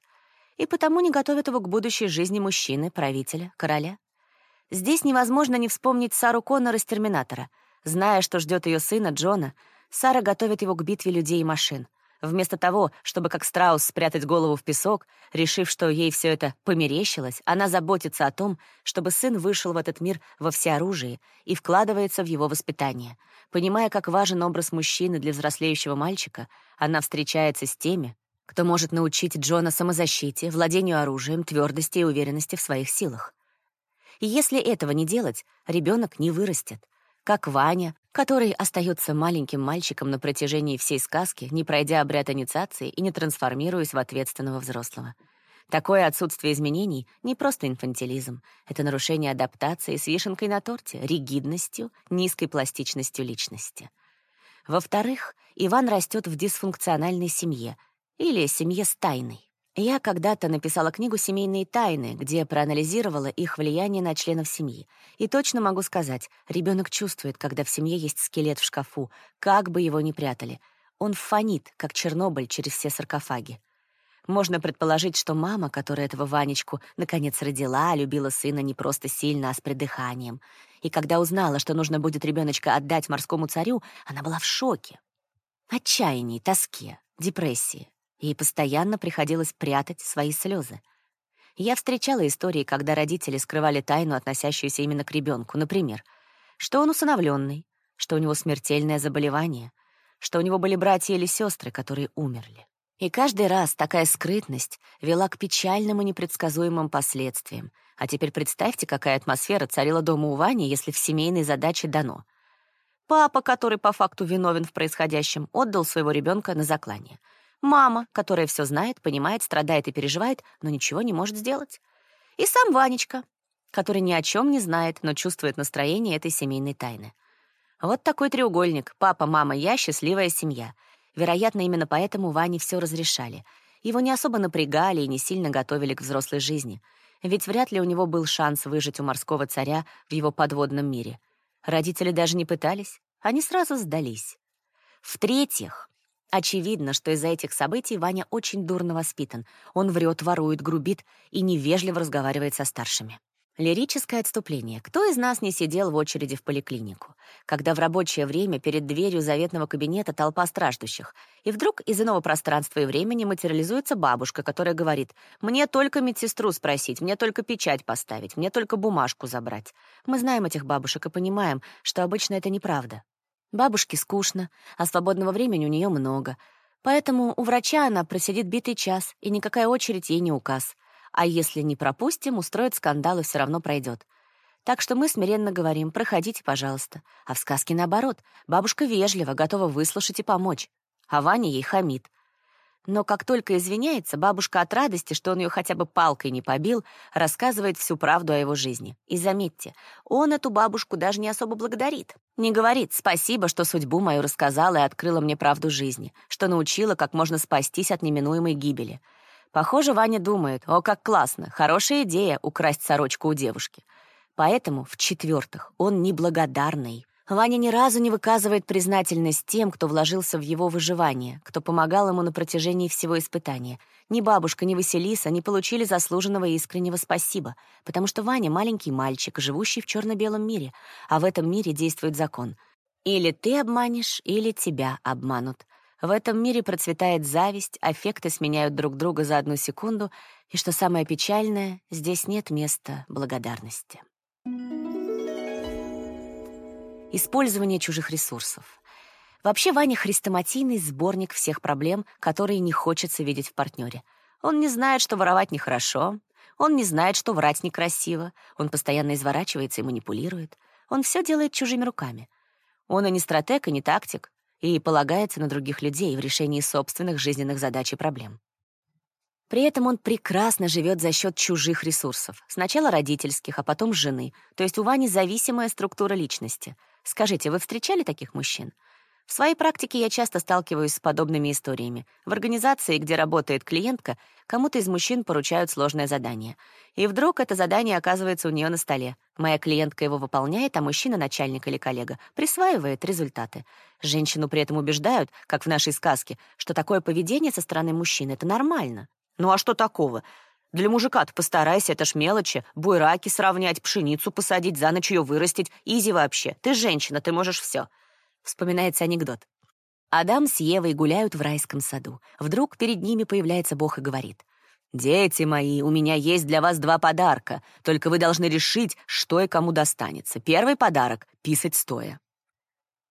И потому не готовят его к будущей жизни мужчины, правителя, короля. Здесь невозможно не вспомнить Сару Коннор из «Терминатора». Зная, что ждет ее сына, Джона, Сара готовит его к битве людей и машин. Вместо того, чтобы как страус спрятать голову в песок, решив, что ей все это померещилось, она заботится о том, чтобы сын вышел в этот мир во всеоружии и вкладывается в его воспитание. Понимая, как важен образ мужчины для взрослеющего мальчика, она встречается с теми, кто может научить Джона самозащите, владению оружием, твердости и уверенности в своих силах. И если этого не делать, ребенок не вырастет — как Ваня, который остается маленьким мальчиком на протяжении всей сказки, не пройдя обряд инициации и не трансформируясь в ответственного взрослого. Такое отсутствие изменений — не просто инфантилизм. Это нарушение адаптации с вишенкой на торте, ригидностью, низкой пластичностью личности. Во-вторых, Иван растет в дисфункциональной семье или семье с тайной. Я когда-то написала книгу «Семейные тайны», где проанализировала их влияние на членов семьи. И точно могу сказать, ребенок чувствует, когда в семье есть скелет в шкафу, как бы его ни прятали. Он фонит, как Чернобыль через все саркофаги. Можно предположить, что мама, которая этого Ванечку наконец родила, любила сына не просто сильно, а с придыханием. И когда узнала, что нужно будет ребеночка отдать морскому царю, она была в шоке. Отчаянии, тоске, депрессии. Ей постоянно приходилось прятать свои слезы. Я встречала истории, когда родители скрывали тайну, относящуюся именно к ребенку. Например, что он усыновленный, что у него смертельное заболевание, что у него были братья или сестры, которые умерли. И каждый раз такая скрытность вела к печальным и непредсказуемым последствиям. А теперь представьте, какая атмосфера царила дома у Вани, если в семейной задаче дано. Папа, который по факту виновен в происходящем, отдал своего ребенка на заклание — Мама, которая все знает, понимает, страдает и переживает, но ничего не может сделать. И сам Ванечка, который ни о чем не знает, но чувствует настроение этой семейной тайны. Вот такой треугольник. Папа, мама, я — счастливая семья. Вероятно, именно поэтому Ване все разрешали. Его не особо напрягали и не сильно готовили к взрослой жизни. Ведь вряд ли у него был шанс выжить у морского царя в его подводном мире. Родители даже не пытались, они сразу сдались. В-третьих, Очевидно, что из-за этих событий Ваня очень дурно воспитан. Он врет, ворует, грубит и невежливо разговаривает со старшими. Лирическое отступление. Кто из нас не сидел в очереди в поликлинику, когда в рабочее время перед дверью заветного кабинета толпа страждущих, и вдруг из иного пространства и времени материализуется бабушка, которая говорит «Мне только медсестру спросить, мне только печать поставить, мне только бумажку забрать». Мы знаем этих бабушек и понимаем, что обычно это неправда. Бабушке скучно, а свободного времени у нее много. Поэтому у врача она просидит битый час, и никакая очередь ей не указ. А если не пропустим, устроит скандал и все равно пройдет. Так что мы смиренно говорим «проходите, пожалуйста». А в сказке наоборот. Бабушка вежлива, готова выслушать и помочь. А Ваня ей хамит. Но как только извиняется, бабушка от радости, что он ее хотя бы палкой не побил, рассказывает всю правду о его жизни. И заметьте, он эту бабушку даже не особо благодарит. Не говорит «спасибо, что судьбу мою рассказала и открыла мне правду жизни, что научила, как можно спастись от неминуемой гибели». Похоже, Ваня думает, о, как классно, хорошая идея украсть сорочку у девушки. Поэтому, в-четвертых, он неблагодарный. Ваня ни разу не выказывает признательность тем, кто вложился в его выживание, кто помогал ему на протяжении всего испытания. Ни бабушка, ни Василиса не получили заслуженного и искреннего спасибо, потому что Ваня — маленький мальчик, живущий в черно белом мире, а в этом мире действует закон. Или ты обманешь, или тебя обманут. В этом мире процветает зависть, аффекты сменяют друг друга за одну секунду, и, что самое печальное, здесь нет места благодарности. Использование чужих ресурсов. Вообще Ваня хрестоматийный сборник всех проблем, которые не хочется видеть в партнере. Он не знает, что воровать нехорошо, он не знает, что врать некрасиво, он постоянно изворачивается и манипулирует. Он все делает чужими руками. Он и не стратег, и не тактик, и полагается на других людей в решении собственных жизненных задач и проблем. При этом он прекрасно живет за счет чужих ресурсов. Сначала родительских, а потом жены. То есть у Вани зависимая структура личности. Скажите, вы встречали таких мужчин? В своей практике я часто сталкиваюсь с подобными историями. В организации, где работает клиентка, кому-то из мужчин поручают сложное задание. И вдруг это задание оказывается у нее на столе. Моя клиентка его выполняет, а мужчина, начальник или коллега, присваивает результаты. Женщину при этом убеждают, как в нашей сказке, что такое поведение со стороны мужчины — это нормально. Ну а что такого? Для мужика-то постарайся, это ж мелочи. Буйраки сравнять, пшеницу посадить, за ночь ее вырастить. Изи вообще. Ты женщина, ты можешь все. Вспоминается анекдот. Адам с Евой гуляют в райском саду. Вдруг перед ними появляется Бог и говорит. «Дети мои, у меня есть для вас два подарка, только вы должны решить, что и кому достанется. Первый подарок — писать стоя».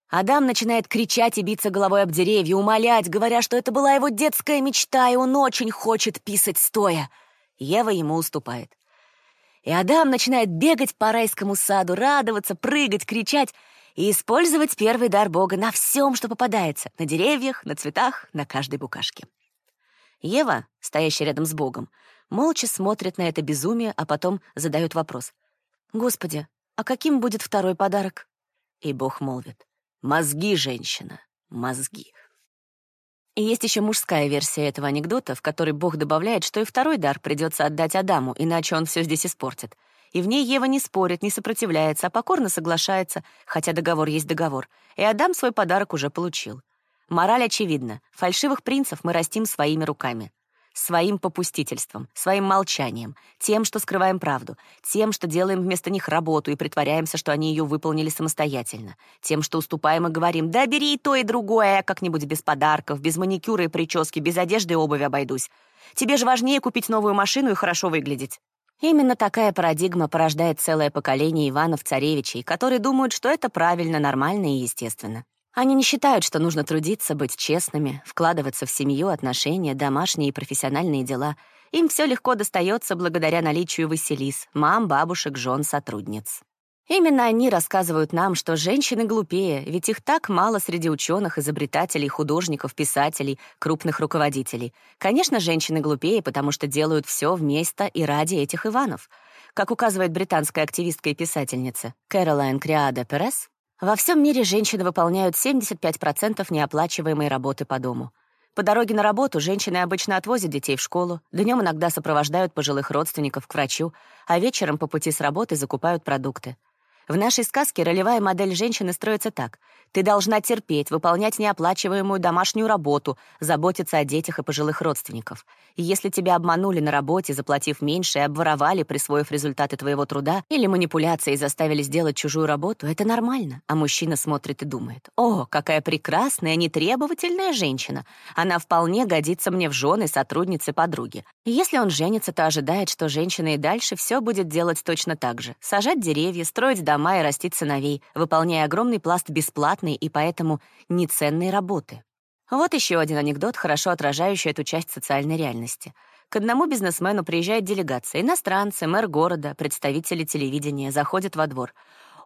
Адам начинает кричать и биться головой об деревья, умолять, говоря, что это была его детская мечта, и он очень хочет писать стоя. Ева ему уступает. И Адам начинает бегать по райскому саду, радоваться, прыгать, кричать — и использовать первый дар Бога на всем, что попадается, на деревьях, на цветах, на каждой букашке. Ева, стоящая рядом с Богом, молча смотрит на это безумие, а потом задает вопрос. «Господи, а каким будет второй подарок?» И Бог молвит. «Мозги, женщина, мозги». И есть еще мужская версия этого анекдота, в которой Бог добавляет, что и второй дар придется отдать Адаму, иначе он все здесь испортит — и в ней Ева не спорит, не сопротивляется, а покорно соглашается, хотя договор есть договор. И Адам свой подарок уже получил. Мораль очевидна. Фальшивых принцев мы растим своими руками. Своим попустительством, своим молчанием, тем, что скрываем правду, тем, что делаем вместо них работу и притворяемся, что они ее выполнили самостоятельно, тем, что уступаем и говорим «Да бери и то, и другое, как-нибудь без подарков, без маникюра и прически, без одежды и обуви обойдусь. Тебе же важнее купить новую машину и хорошо выглядеть». Именно такая парадигма порождает целое поколение Иванов-царевичей, которые думают, что это правильно, нормально и естественно. Они не считают, что нужно трудиться, быть честными, вкладываться в семью, отношения, домашние и профессиональные дела. Им все легко достается благодаря наличию Василис, мам, бабушек, жен, сотрудниц. Именно они рассказывают нам, что женщины глупее, ведь их так мало среди ученых, изобретателей, художников, писателей, крупных руководителей. Конечно, женщины глупее, потому что делают все вместо и ради этих Иванов. Как указывает британская активистка и писательница Кэролайн Криада Перес, во всем мире женщины выполняют 75% неоплачиваемой работы по дому. По дороге на работу женщины обычно отвозят детей в школу, днем иногда сопровождают пожилых родственников к врачу, а вечером по пути с работы закупают продукты. В нашей сказке ролевая модель женщины строится так. Ты должна терпеть, выполнять неоплачиваемую домашнюю работу, заботиться о детях и пожилых родственников. И если тебя обманули на работе, заплатив меньше, и обворовали, присвоив результаты твоего труда, или манипуляцией заставили сделать чужую работу, это нормально. А мужчина смотрит и думает, «О, какая прекрасная, нетребовательная женщина! Она вполне годится мне в жены, сотрудницы, подруги». И если он женится, то ожидает, что женщина и дальше все будет делать точно так же. Сажать деревья, строить дома, и растить сыновей, выполняя огромный пласт бесплатной и поэтому неценной работы. Вот еще один анекдот, хорошо отражающий эту часть социальной реальности. К одному бизнесмену приезжает делегация, иностранцы, мэр города, представители телевидения, заходят во двор.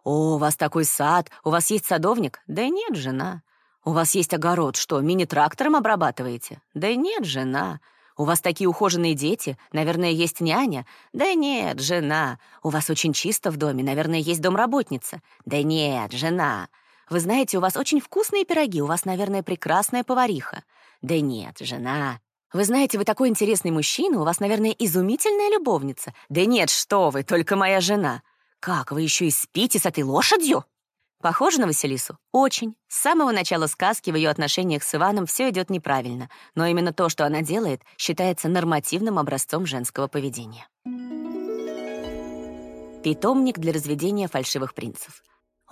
«О, у вас такой сад, у вас есть садовник?» «Да нет, жена». «У вас есть огород, что, мини-трактором обрабатываете?» «Да нет, жена». У вас такие ухоженные дети, наверное, есть няня? Да нет, жена. У вас очень чисто в доме, наверное, есть домработница. Да нет, жена. Вы знаете, у вас очень вкусные пироги, у вас, наверное, прекрасная повариха. Да нет, жена. Вы знаете, вы такой интересный мужчина, у вас, наверное, изумительная любовница. Да нет, что вы, только моя жена. Как, вы еще и спите с этой лошадью? Похоже на Василису? Очень. С самого начала сказки в ее отношениях с Иваном все идет неправильно, но именно то, что она делает, считается нормативным образцом женского поведения. Питомник для разведения фальшивых принцев.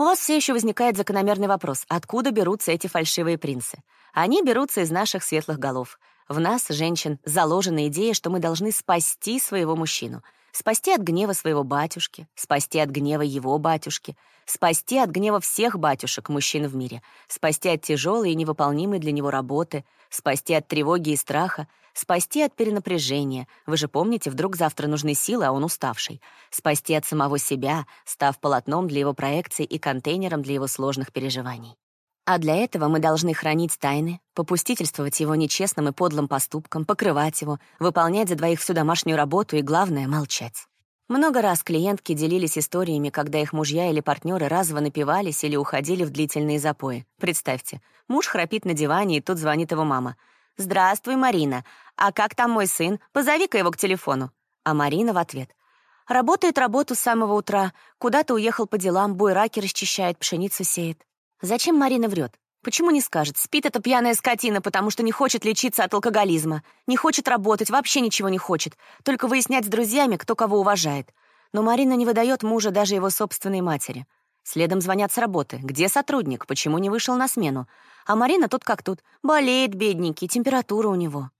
У вас все еще возникает закономерный вопрос, откуда берутся эти фальшивые принцы? Они берутся из наших светлых голов. В нас, женщин, заложена идея, что мы должны спасти своего мужчину. Спасти от гнева своего батюшки, спасти от гнева его батюшки, спасти от гнева всех батюшек мужчин в мире, спасти от тяжелой и невыполнимой для него работы, спасти от тревоги и страха, спасти от перенапряжения. Вы же помните, вдруг завтра нужны силы, а он уставший. Спасти от самого себя, став полотном для его проекции и контейнером для его сложных переживаний. А для этого мы должны хранить тайны, попустительствовать его нечестным и подлым поступкам, покрывать его, выполнять за двоих всю домашнюю работу и, главное, молчать. Много раз клиентки делились историями, когда их мужья или партнеры разово напивались или уходили в длительные запои. Представьте, муж храпит на диване, и тут звонит его мама. «Здравствуй, Марина. А как там мой сын? Позови-ка его к телефону». А Марина в ответ. «Работает работу с самого утра. Куда-то уехал по делам, буйраки расчищает, пшеницу сеет». Зачем Марина врет? Почему не скажет? Спит эта пьяная скотина, потому что не хочет лечиться от алкоголизма, не хочет работать, вообще ничего не хочет, только выяснять с друзьями, кто кого уважает. Но Марина не выдает мужа даже его собственной матери. Следом звонят с работы. Где сотрудник? Почему не вышел на смену? А Марина тут как тут. Болеет, бедненький, температура у него.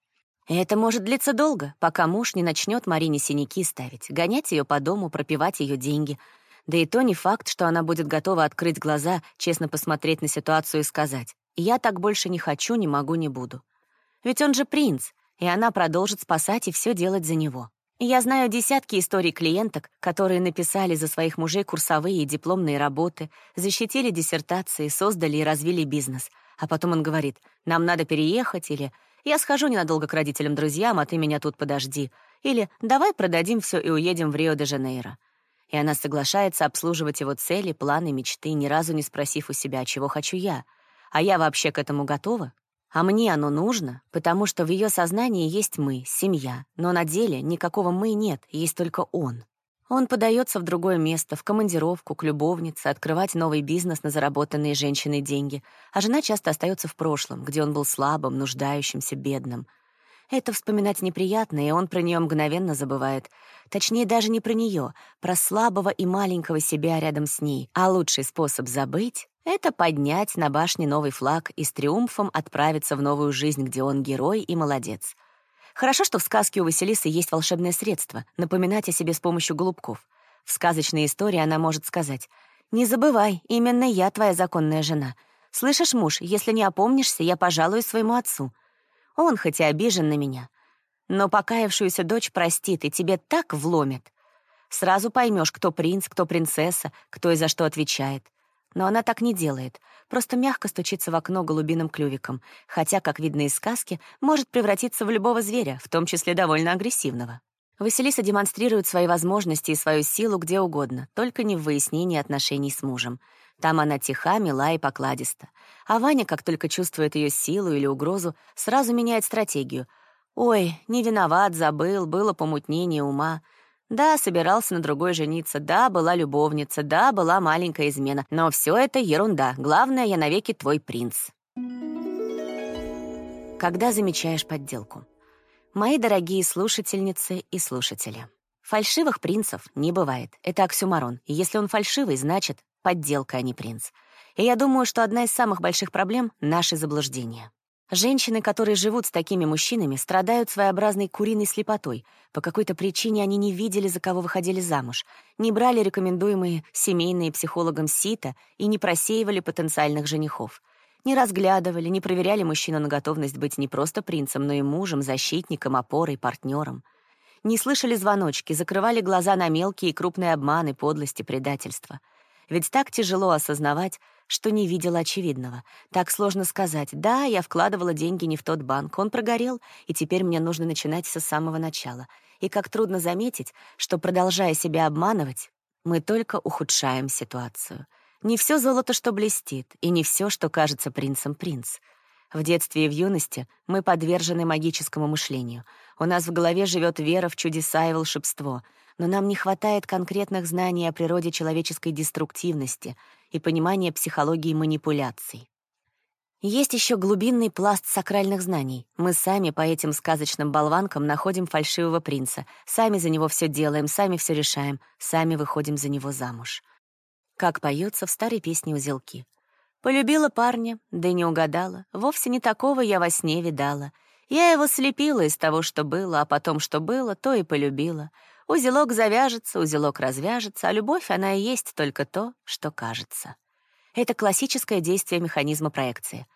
Это может длиться долго, пока муж не начнет Марине синяки ставить, гонять ее по дому, пропивать ее деньги — да и то не факт, что она будет готова открыть глаза, честно посмотреть на ситуацию и сказать «Я так больше не хочу, не могу, не буду». Ведь он же принц, и она продолжит спасать и все делать за него. Я знаю десятки историй клиенток, которые написали за своих мужей курсовые и дипломные работы, защитили диссертации, создали и развили бизнес. А потом он говорит «Нам надо переехать» или «Я схожу ненадолго к родителям-друзьям, а ты меня тут подожди» или «Давай продадим все и уедем в Рио-де-Жанейро» и она соглашается обслуживать его цели, планы, мечты, ни разу не спросив у себя, чего хочу я. А я вообще к этому готова? А мне оно нужно, потому что в ее сознании есть мы, семья, но на деле никакого «мы» нет, есть только он. Он подается в другое место, в командировку, к любовнице, открывать новый бизнес на заработанные женщиной деньги, а жена часто остается в прошлом, где он был слабым, нуждающимся, бедным — это вспоминать неприятно, и он про нее мгновенно забывает. Точнее, даже не про нее, про слабого и маленького себя рядом с ней. А лучший способ забыть — это поднять на башне новый флаг и с триумфом отправиться в новую жизнь, где он герой и молодец. Хорошо, что в сказке у Василисы есть волшебное средство — напоминать о себе с помощью голубков. В сказочной истории она может сказать «Не забывай, именно я твоя законная жена. Слышишь, муж, если не опомнишься, я пожалуюсь своему отцу». Он хоть и обижен на меня, но покаявшуюся дочь простит и тебе так вломит. Сразу поймешь, кто принц, кто принцесса, кто и за что отвечает. Но она так не делает, просто мягко стучится в окно голубиным клювиком, хотя, как видно из сказки, может превратиться в любого зверя, в том числе довольно агрессивного. Василиса демонстрирует свои возможности и свою силу где угодно, только не в выяснении отношений с мужем. Там она тиха, мила и покладиста. А Ваня, как только чувствует ее силу или угрозу, сразу меняет стратегию. «Ой, не виноват, забыл, было помутнение ума». Да, собирался на другой жениться, да, была любовница, да, была маленькая измена. Но все это ерунда. Главное, я навеки твой принц. Когда замечаешь подделку? Мои дорогие слушательницы и слушатели. Фальшивых принцев не бывает. Это оксюмарон. И если он фальшивый, значит, подделка, а не принц. И я думаю, что одна из самых больших проблем — наши заблуждения. Женщины, которые живут с такими мужчинами, страдают своеобразной куриной слепотой. По какой-то причине они не видели, за кого выходили замуж, не брали рекомендуемые семейные психологом сито и не просеивали потенциальных женихов. Не разглядывали, не проверяли мужчину на готовность быть не просто принцем, но и мужем, защитником, опорой, партнером. Не слышали звоночки, закрывали глаза на мелкие и крупные обманы, подлости, предательства — ведь так тяжело осознавать, что не видел очевидного. Так сложно сказать, да, я вкладывала деньги не в тот банк, он прогорел, и теперь мне нужно начинать со самого начала. И как трудно заметить, что, продолжая себя обманывать, мы только ухудшаем ситуацию. Не все золото, что блестит, и не все, что кажется принцем принц. В детстве и в юности мы подвержены магическому мышлению. У нас в голове живет вера в чудеса и волшебство — но нам не хватает конкретных знаний о природе человеческой деструктивности и понимания психологии манипуляций. Есть еще глубинный пласт сакральных знаний. Мы сами по этим сказочным болванкам находим фальшивого принца, сами за него все делаем, сами все решаем, сами выходим за него замуж. Как поется в старой песне «Узелки». Полюбила парня, да не угадала. Вовсе не такого я во сне видала. Я его слепила из того, что было, а потом, что было, то и полюбила. Узелок завяжется, узелок развяжется, а любовь, она и есть только то, что кажется. Это классическое действие механизма проекции.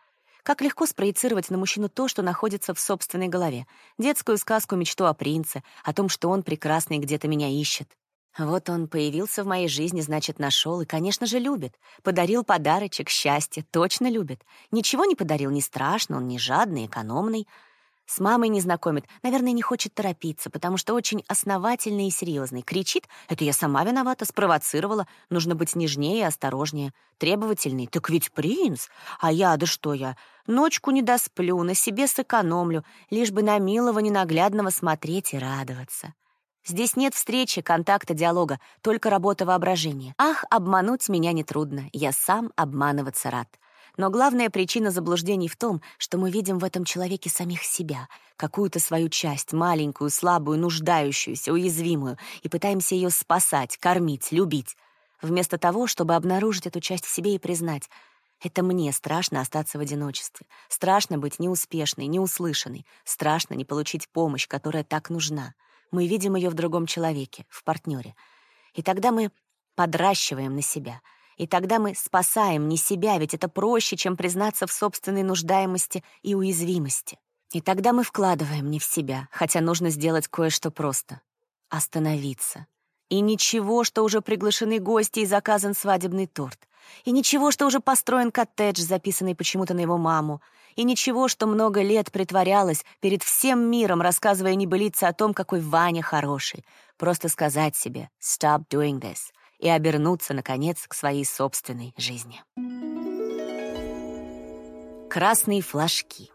Как легко спроецировать на мужчину то, что находится в собственной голове. Детскую сказку мечту о принце, о том, что он прекрасный где-то меня ищет. Вот он появился в моей жизни, значит, нашел и, конечно же, любит. Подарил подарочек, счастье, точно любит. Ничего не подарил, не страшно, он не жадный, экономный. С мамой не знакомит, наверное, не хочет торопиться, потому что очень основательный и серьезный. Кричит, это я сама виновата, спровоцировала, нужно быть нежнее и осторожнее. Требовательный, так ведь принц. А я, да что я, ночку не досплю, на себе сэкономлю, лишь бы на милого ненаглядного смотреть и радоваться. Здесь нет встречи, контакта, диалога, только работа воображения. Ах, обмануть меня нетрудно, я сам обманываться рад. Но главная причина заблуждений в том, что мы видим в этом человеке самих себя, какую-то свою часть, маленькую, слабую, нуждающуюся, уязвимую, и пытаемся ее спасать, кормить, любить. Вместо того, чтобы обнаружить эту часть в себе и признать — это мне страшно остаться в одиночестве. Страшно быть неуспешной, неуслышанной. Страшно не получить помощь, которая так нужна мы видим ее в другом человеке, в партнере. И тогда мы подращиваем на себя. И тогда мы спасаем не себя, ведь это проще, чем признаться в собственной нуждаемости и уязвимости. И тогда мы вкладываем не в себя, хотя нужно сделать кое-что просто — остановиться. И ничего, что уже приглашены гости и заказан свадебный торт. И ничего, что уже построен коттедж, записанный почему-то на его маму. И ничего, что много лет притворялась перед всем миром, рассказывая небылицы о том, какой Ваня хороший. Просто сказать себе «stop doing this» и обернуться, наконец, к своей собственной жизни. Красные флажки.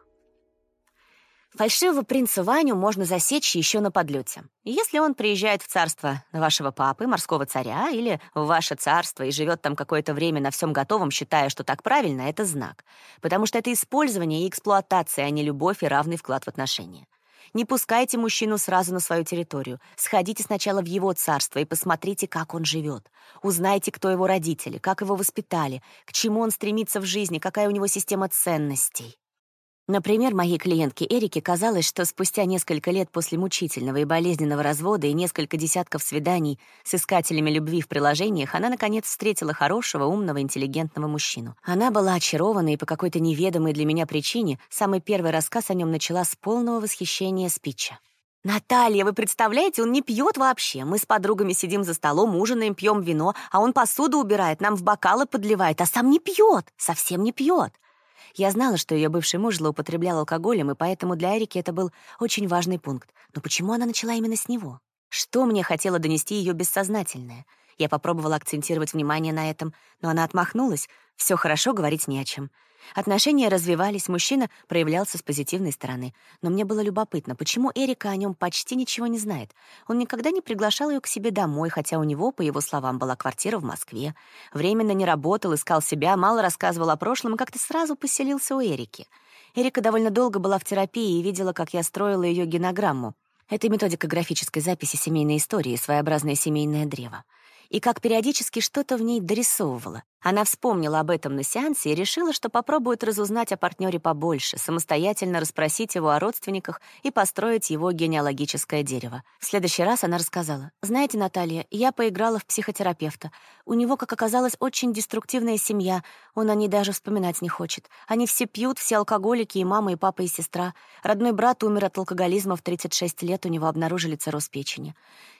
Фальшивого принца Ваню можно засечь еще на подлете. Если он приезжает в царство вашего папы, морского царя, или в ваше царство и живет там какое-то время на всем готовом, считая, что так правильно, это знак. Потому что это использование и эксплуатация, а не любовь и равный вклад в отношения. Не пускайте мужчину сразу на свою территорию. Сходите сначала в его царство и посмотрите, как он живет. Узнайте, кто его родители, как его воспитали, к чему он стремится в жизни, какая у него система ценностей. Например, моей клиентке Эрике казалось, что спустя несколько лет после мучительного и болезненного развода и несколько десятков свиданий с искателями любви в приложениях она, наконец, встретила хорошего, умного, интеллигентного мужчину. Она была очарована и по какой-то неведомой для меня причине самый первый рассказ о нем начала с полного восхищения спича. «Наталья, вы представляете, он не пьет вообще. Мы с подругами сидим за столом, ужинаем, пьем вино, а он посуду убирает, нам в бокалы подливает, а сам не пьет, совсем не пьет. Я знала, что ее бывший муж злоупотреблял алкоголем, и поэтому для Эрики это был очень важный пункт. Но почему она начала именно с него? Что мне хотела донести ее бессознательное? Я попробовала акцентировать внимание на этом, но она отмахнулась. Все хорошо, говорить не о чем. Отношения развивались, мужчина проявлялся с позитивной стороны. Но мне было любопытно, почему Эрика о нем почти ничего не знает. Он никогда не приглашал ее к себе домой, хотя у него, по его словам, была квартира в Москве. Временно не работал, искал себя, мало рассказывал о прошлом и как-то сразу поселился у Эрики. Эрика довольно долго была в терапии и видела, как я строила ее генограмму. Это методика графической записи семейной истории, своеобразное семейное древо и как периодически что-то в ней дорисовывала. Она вспомнила об этом на сеансе и решила, что попробует разузнать о партнере побольше, самостоятельно расспросить его о родственниках и построить его генеалогическое дерево. В следующий раз она рассказала. «Знаете, Наталья, я поиграла в психотерапевта. У него, как оказалось, очень деструктивная семья. Он о ней даже вспоминать не хочет. Они все пьют, все алкоголики, и мама, и папа, и сестра. Родной брат умер от алкоголизма в 36 лет, у него обнаружили цирроз печени.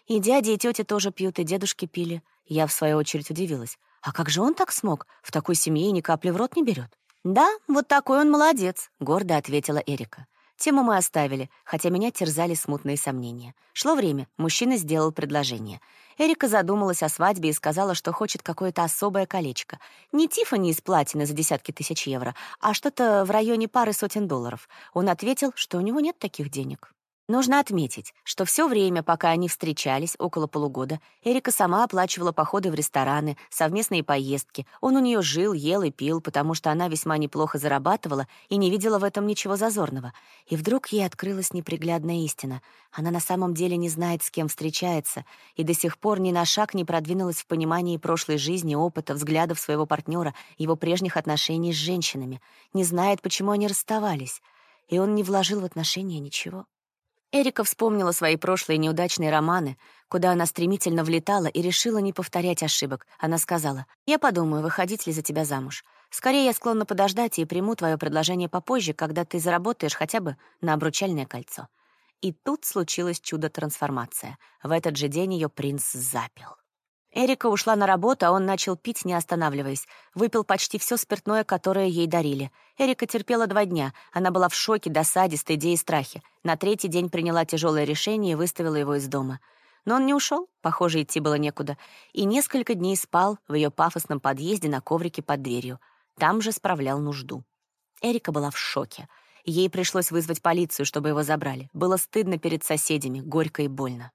И дяди, и тети тоже пьют, и дедушки пили. Я, в свою очередь, удивилась. А как же он так смог? В такой семье ни капли в рот не берет. «Да, вот такой он молодец», — гордо ответила Эрика. Тему мы оставили, хотя меня терзали смутные сомнения. Шло время, мужчина сделал предложение. Эрика задумалась о свадьбе и сказала, что хочет какое-то особое колечко. Не Тиффани из платины за десятки тысяч евро, а что-то в районе пары сотен долларов. Он ответил, что у него нет таких денег. Нужно отметить, что все время, пока они встречались, около полугода, Эрика сама оплачивала походы в рестораны, совместные поездки. Он у нее жил, ел и пил, потому что она весьма неплохо зарабатывала и не видела в этом ничего зазорного. И вдруг ей открылась неприглядная истина. Она на самом деле не знает, с кем встречается, и до сих пор ни на шаг не продвинулась в понимании прошлой жизни, опыта, взглядов своего партнера, его прежних отношений с женщинами. Не знает, почему они расставались. И он не вложил в отношения ничего. Эрика вспомнила свои прошлые неудачные романы, куда она стремительно влетала и решила не повторять ошибок. Она сказала, «Я подумаю, выходить ли за тебя замуж. Скорее я склонна подождать и приму твое предложение попозже, когда ты заработаешь хотя бы на обручальное кольцо». И тут случилось чудо-трансформация. В этот же день ее принц запил. Эрика ушла на работу, а он начал пить, не останавливаясь. Выпил почти все спиртное, которое ей дарили. Эрика терпела два дня. Она была в шоке, досаде, стыде и страхе. На третий день приняла тяжелое решение и выставила его из дома. Но он не ушел, похоже, идти было некуда, и несколько дней спал в ее пафосном подъезде на коврике под дверью. Там же справлял нужду. Эрика была в шоке. Ей пришлось вызвать полицию, чтобы его забрали. Было стыдно перед соседями, горько и больно.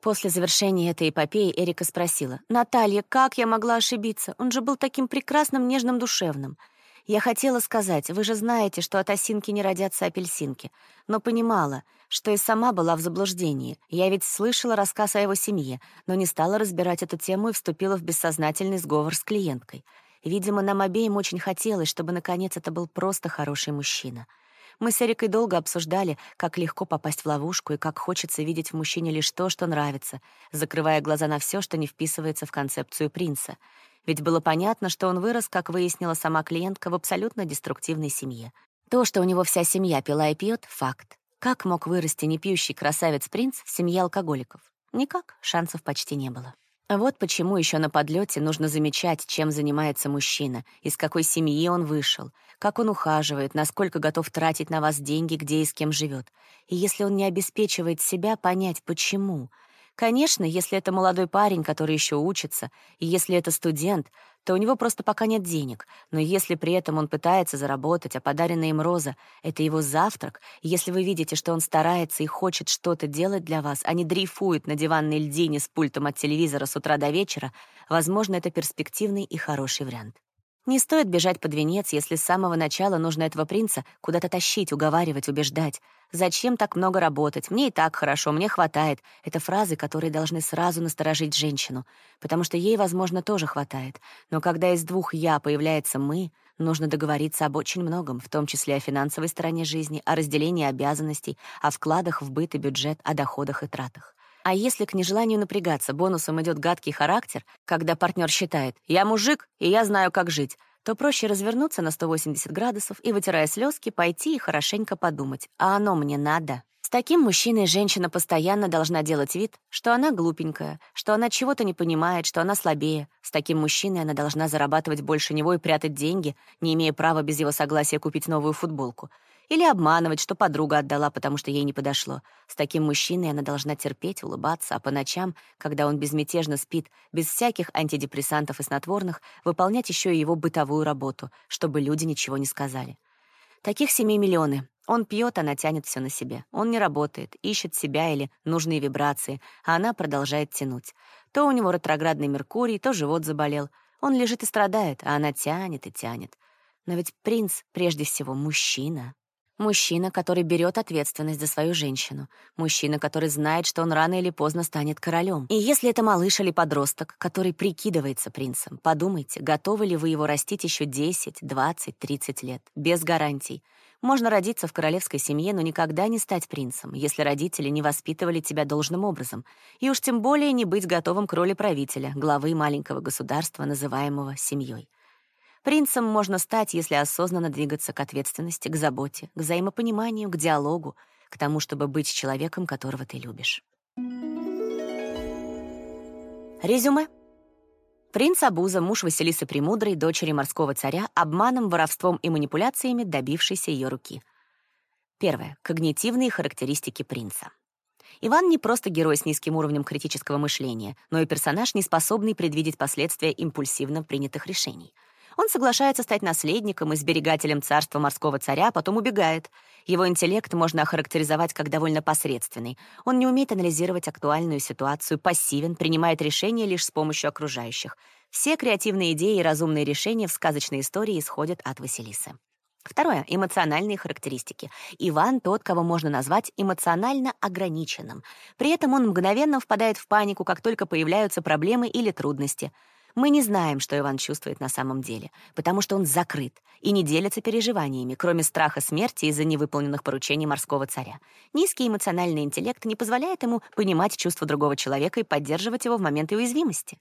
После завершения этой эпопеи Эрика спросила, «Наталья, как я могла ошибиться? Он же был таким прекрасным, нежным, душевным». Я хотела сказать, вы же знаете, что от осинки не родятся апельсинки, но понимала, что и сама была в заблуждении. Я ведь слышала рассказ о его семье, но не стала разбирать эту тему и вступила в бессознательный сговор с клиенткой. Видимо, нам обеим очень хотелось, чтобы, наконец, это был просто хороший мужчина — мы с Эрикой долго обсуждали, как легко попасть в ловушку и как хочется видеть в мужчине лишь то, что нравится, закрывая глаза на все, что не вписывается в концепцию принца. Ведь было понятно, что он вырос, как выяснила сама клиентка, в абсолютно деструктивной семье. То, что у него вся семья пила и пьет, — факт. Как мог вырасти непьющий красавец-принц в семье алкоголиков? Никак, шансов почти не было. Вот почему еще на подлете нужно замечать, чем занимается мужчина, из какой семьи он вышел, как он ухаживает, насколько готов тратить на вас деньги, где и с кем живет. И если он не обеспечивает себя, понять, почему — Конечно, если это молодой парень, который еще учится, и если это студент, то у него просто пока нет денег. Но если при этом он пытается заработать, а подаренная им роза — это его завтрак, если вы видите, что он старается и хочет что-то делать для вас, а не дрейфует на диванной льдине с пультом от телевизора с утра до вечера, возможно, это перспективный и хороший вариант. Не стоит бежать под венец, если с самого начала нужно этого принца куда-то тащить, уговаривать, убеждать. «Зачем так много работать? Мне и так хорошо, мне хватает». Это фразы, которые должны сразу насторожить женщину, потому что ей, возможно, тоже хватает. Но когда из двух «я» появляется «мы», нужно договориться об очень многом, в том числе о финансовой стороне жизни, о разделении обязанностей, о вкладах в быт и бюджет, о доходах и тратах. А если к нежеланию напрягаться бонусом идет гадкий характер, когда партнер считает «я мужик, и я знаю, как жить», то проще развернуться на 180 градусов и, вытирая слезки, пойти и хорошенько подумать, а оно мне надо. С таким мужчиной женщина постоянно должна делать вид, что она глупенькая, что она чего-то не понимает, что она слабее. С таким мужчиной она должна зарабатывать больше него и прятать деньги, не имея права без его согласия купить новую футболку. Или обманывать, что подруга отдала, потому что ей не подошло. С таким мужчиной она должна терпеть, улыбаться, а по ночам, когда он безмятежно спит, без всяких антидепрессантов и снотворных, выполнять еще и его бытовую работу, чтобы люди ничего не сказали. Таких семей миллионы. Он пьет, она тянет все на себе. Он не работает, ищет себя или нужные вибрации, а она продолжает тянуть. То у него ретроградный Меркурий, то живот заболел. Он лежит и страдает, а она тянет и тянет. Но ведь принц прежде всего мужчина. Мужчина, который берет ответственность за свою женщину. Мужчина, который знает, что он рано или поздно станет королем. И если это малыш или подросток, который прикидывается принцем, подумайте, готовы ли вы его растить еще 10, 20, 30 лет, без гарантий. Можно родиться в королевской семье, но никогда не стать принцем, если родители не воспитывали тебя должным образом. И уж тем более не быть готовым к роли правителя, главы маленького государства, называемого семьей. Принцем можно стать, если осознанно двигаться к ответственности, к заботе, к взаимопониманию, к диалогу, к тому, чтобы быть человеком, которого ты любишь. Резюме. Принц Абуза, муж Василисы Премудрой, дочери морского царя, обманом, воровством и манипуляциями добившийся ее руки. Первое. Когнитивные характеристики принца. Иван не просто герой с низким уровнем критического мышления, но и персонаж, не способный предвидеть последствия импульсивно принятых решений — Он соглашается стать наследником и сберегателем царства морского царя, а потом убегает. Его интеллект можно охарактеризовать как довольно посредственный. Он не умеет анализировать актуальную ситуацию, пассивен, принимает решения лишь с помощью окружающих. Все креативные идеи и разумные решения в сказочной истории исходят от Василисы. Второе — эмоциональные характеристики. Иван — тот, кого можно назвать эмоционально ограниченным. При этом он мгновенно впадает в панику, как только появляются проблемы или трудности. Мы не знаем, что Иван чувствует на самом деле, потому что он закрыт и не делится переживаниями, кроме страха смерти из-за невыполненных поручений морского царя. Низкий эмоциональный интеллект не позволяет ему понимать чувства другого человека и поддерживать его в моменты уязвимости.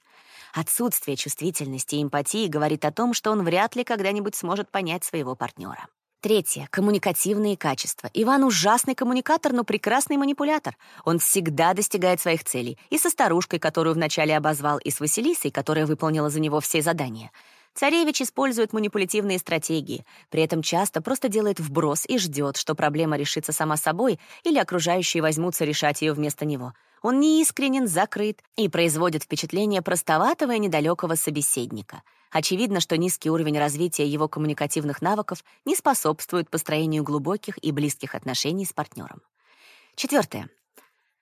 Отсутствие чувствительности и эмпатии говорит о том, что он вряд ли когда-нибудь сможет понять своего партнера. Третье — коммуникативные качества. Иван ужасный коммуникатор, но прекрасный манипулятор. Он всегда достигает своих целей. И со старушкой, которую вначале обозвал, и с Василисой, которая выполнила за него все задания. Царевич использует манипулятивные стратегии, при этом часто просто делает вброс и ждет, что проблема решится сама собой или окружающие возьмутся решать ее вместо него. Он неискренен, закрыт и производит впечатление простоватого и недалекого собеседника — Очевидно, что низкий уровень развития его коммуникативных навыков не способствует построению глубоких и близких отношений с партнером. Четвертое.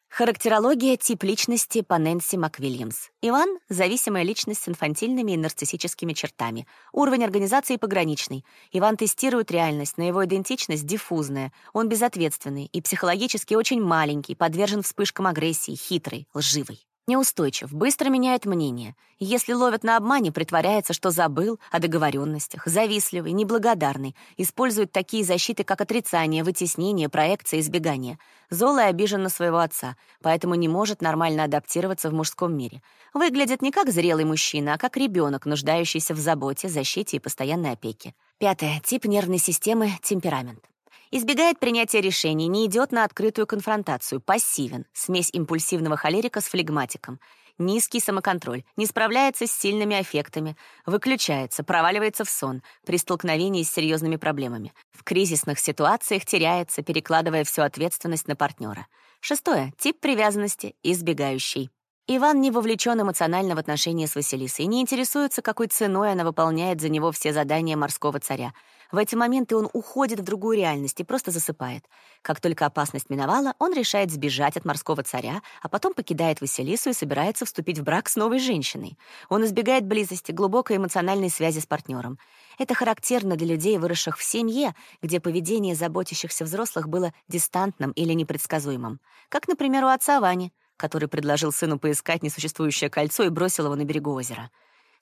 Характерология тип личности по Нэнси МакВильямс. Иван — зависимая личность с инфантильными и нарциссическими чертами. Уровень организации пограничный. Иван тестирует реальность, но его идентичность диффузная. Он безответственный и психологически очень маленький, подвержен вспышкам агрессии, хитрый, лживый. Неустойчив, быстро меняет мнение. Если ловят на обмане, притворяется, что забыл о договоренностях. Завистливый, неблагодарный. Использует такие защиты, как отрицание, вытеснение, проекция, избегание. Зол и обижен на своего отца, поэтому не может нормально адаптироваться в мужском мире. Выглядит не как зрелый мужчина, а как ребенок, нуждающийся в заботе, защите и постоянной опеке. Пятое. Тип нервной системы — темперамент. Избегает принятия решений, не идет на открытую конфронтацию, пассивен, смесь импульсивного холерика с флегматиком. Низкий самоконтроль, не справляется с сильными аффектами, выключается, проваливается в сон при столкновении с серьезными проблемами. В кризисных ситуациях теряется, перекладывая всю ответственность на партнера. Шестое. Тип привязанности — избегающий. Иван не вовлечен эмоционально в отношения с Василисой и не интересуется, какой ценой она выполняет за него все задания морского царя. В эти моменты он уходит в другую реальность и просто засыпает. Как только опасность миновала, он решает сбежать от морского царя, а потом покидает Василису и собирается вступить в брак с новой женщиной. Он избегает близости, глубокой эмоциональной связи с партнером. Это характерно для людей, выросших в семье, где поведение заботящихся взрослых было дистантным или непредсказуемым. Как, например, у отца Вани — который предложил сыну поискать несуществующее кольцо и бросил его на берегу озера.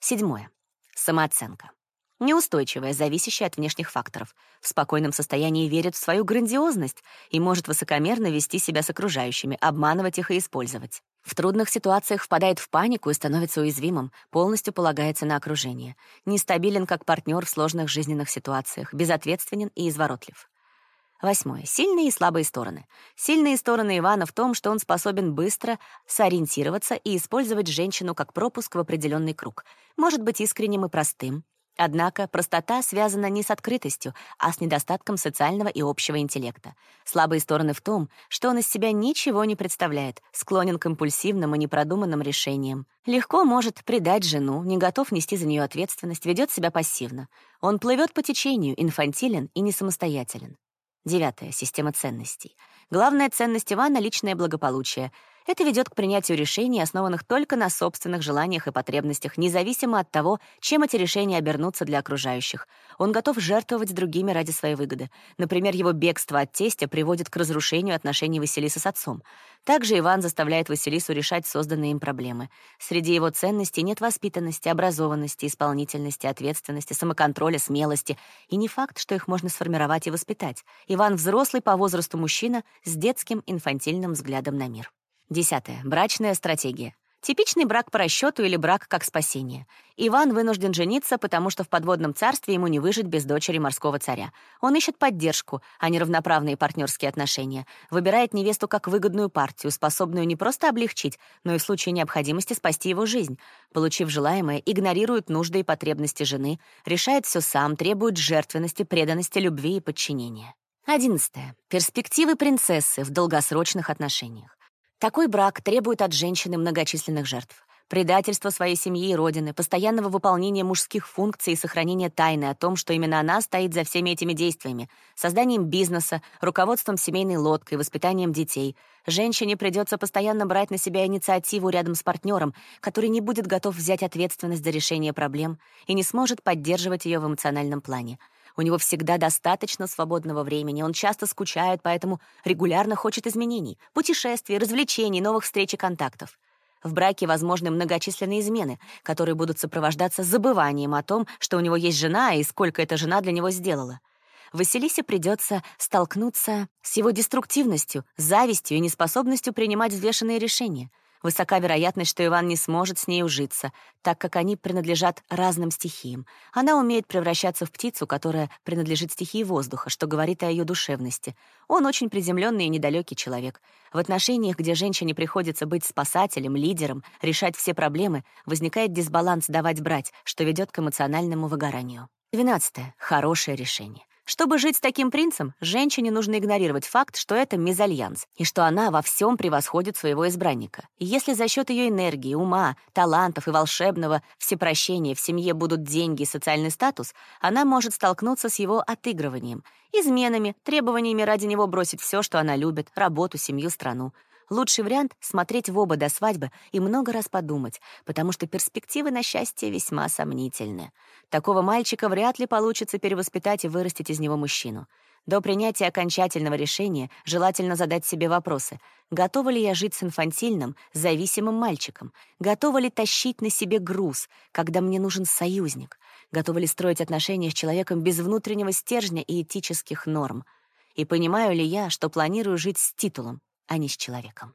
Седьмое. Самооценка. Неустойчивая, зависящая от внешних факторов. В спокойном состоянии верит в свою грандиозность и может высокомерно вести себя с окружающими, обманывать их и использовать. В трудных ситуациях впадает в панику и становится уязвимым, полностью полагается на окружение. Нестабилен как партнер в сложных жизненных ситуациях, безответственен и изворотлив. Восьмое. Сильные и слабые стороны. Сильные стороны Ивана в том, что он способен быстро сориентироваться и использовать женщину как пропуск в определенный круг. Может быть искренним и простым. Однако простота связана не с открытостью, а с недостатком социального и общего интеллекта. Слабые стороны в том, что он из себя ничего не представляет, склонен к импульсивным и непродуманным решениям. Легко может предать жену, не готов нести за нее ответственность, ведет себя пассивно. Он плывет по течению, инфантилен и не самостоятелен. Девятое. Система ценностей. Главная ценность Ивана — личное благополучие. Это ведет к принятию решений, основанных только на собственных желаниях и потребностях, независимо от того, чем эти решения обернутся для окружающих. Он готов жертвовать другими ради своей выгоды. Например, его бегство от тестя приводит к разрушению отношений Василисы с отцом. Также Иван заставляет Василису решать созданные им проблемы. Среди его ценностей нет воспитанности, образованности, исполнительности, ответственности, самоконтроля, смелости. И не факт, что их можно сформировать и воспитать. Иван — взрослый по возрасту мужчина с детским инфантильным взглядом на мир. Десятое. Брачная стратегия. Типичный брак по расчету или брак как спасение. Иван вынужден жениться, потому что в подводном царстве ему не выжить без дочери морского царя. Он ищет поддержку, а не равноправные партнерские отношения. Выбирает невесту как выгодную партию, способную не просто облегчить, но и в случае необходимости спасти его жизнь. Получив желаемое, игнорирует нужды и потребности жены, решает все сам, требует жертвенности, преданности, любви и подчинения. Одиннадцатое. Перспективы принцессы в долгосрочных отношениях. Такой брак требует от женщины многочисленных жертв. Предательство своей семьи и родины, постоянного выполнения мужских функций и сохранения тайны о том, что именно она стоит за всеми этими действиями, созданием бизнеса, руководством семейной лодкой, воспитанием детей. Женщине придется постоянно брать на себя инициативу рядом с партнером, который не будет готов взять ответственность за решение проблем и не сможет поддерживать ее в эмоциональном плане. У него всегда достаточно свободного времени, он часто скучает, поэтому регулярно хочет изменений, путешествий, развлечений, новых встреч и контактов. В браке возможны многочисленные измены, которые будут сопровождаться забыванием о том, что у него есть жена и сколько эта жена для него сделала. Василисе придется столкнуться с его деструктивностью, завистью и неспособностью принимать взвешенные решения — Высока вероятность, что Иван не сможет с ней ужиться, так как они принадлежат разным стихиям. Она умеет превращаться в птицу, которая принадлежит стихии воздуха, что говорит о ее душевности. Он очень приземленный и недалекий человек. В отношениях, где женщине приходится быть спасателем, лидером, решать все проблемы, возникает дисбаланс давать-брать, что ведет к эмоциональному выгоранию. Двенадцатое. Хорошее решение. Чтобы жить с таким принцем, женщине нужно игнорировать факт, что это мезальянс, и что она во всем превосходит своего избранника. Если за счет ее энергии, ума, талантов и волшебного всепрощения в семье будут деньги и социальный статус, она может столкнуться с его отыгрыванием, изменами, требованиями ради него бросить все, что она любит, работу, семью, страну. Лучший вариант — смотреть в оба до свадьбы и много раз подумать, потому что перспективы на счастье весьма сомнительны. Такого мальчика вряд ли получится перевоспитать и вырастить из него мужчину. До принятия окончательного решения желательно задать себе вопросы. Готова ли я жить с инфантильным, зависимым мальчиком? Готова ли тащить на себе груз, когда мне нужен союзник? Готова ли строить отношения с человеком без внутреннего стержня и этических норм? И понимаю ли я, что планирую жить с титулом, а не с человеком.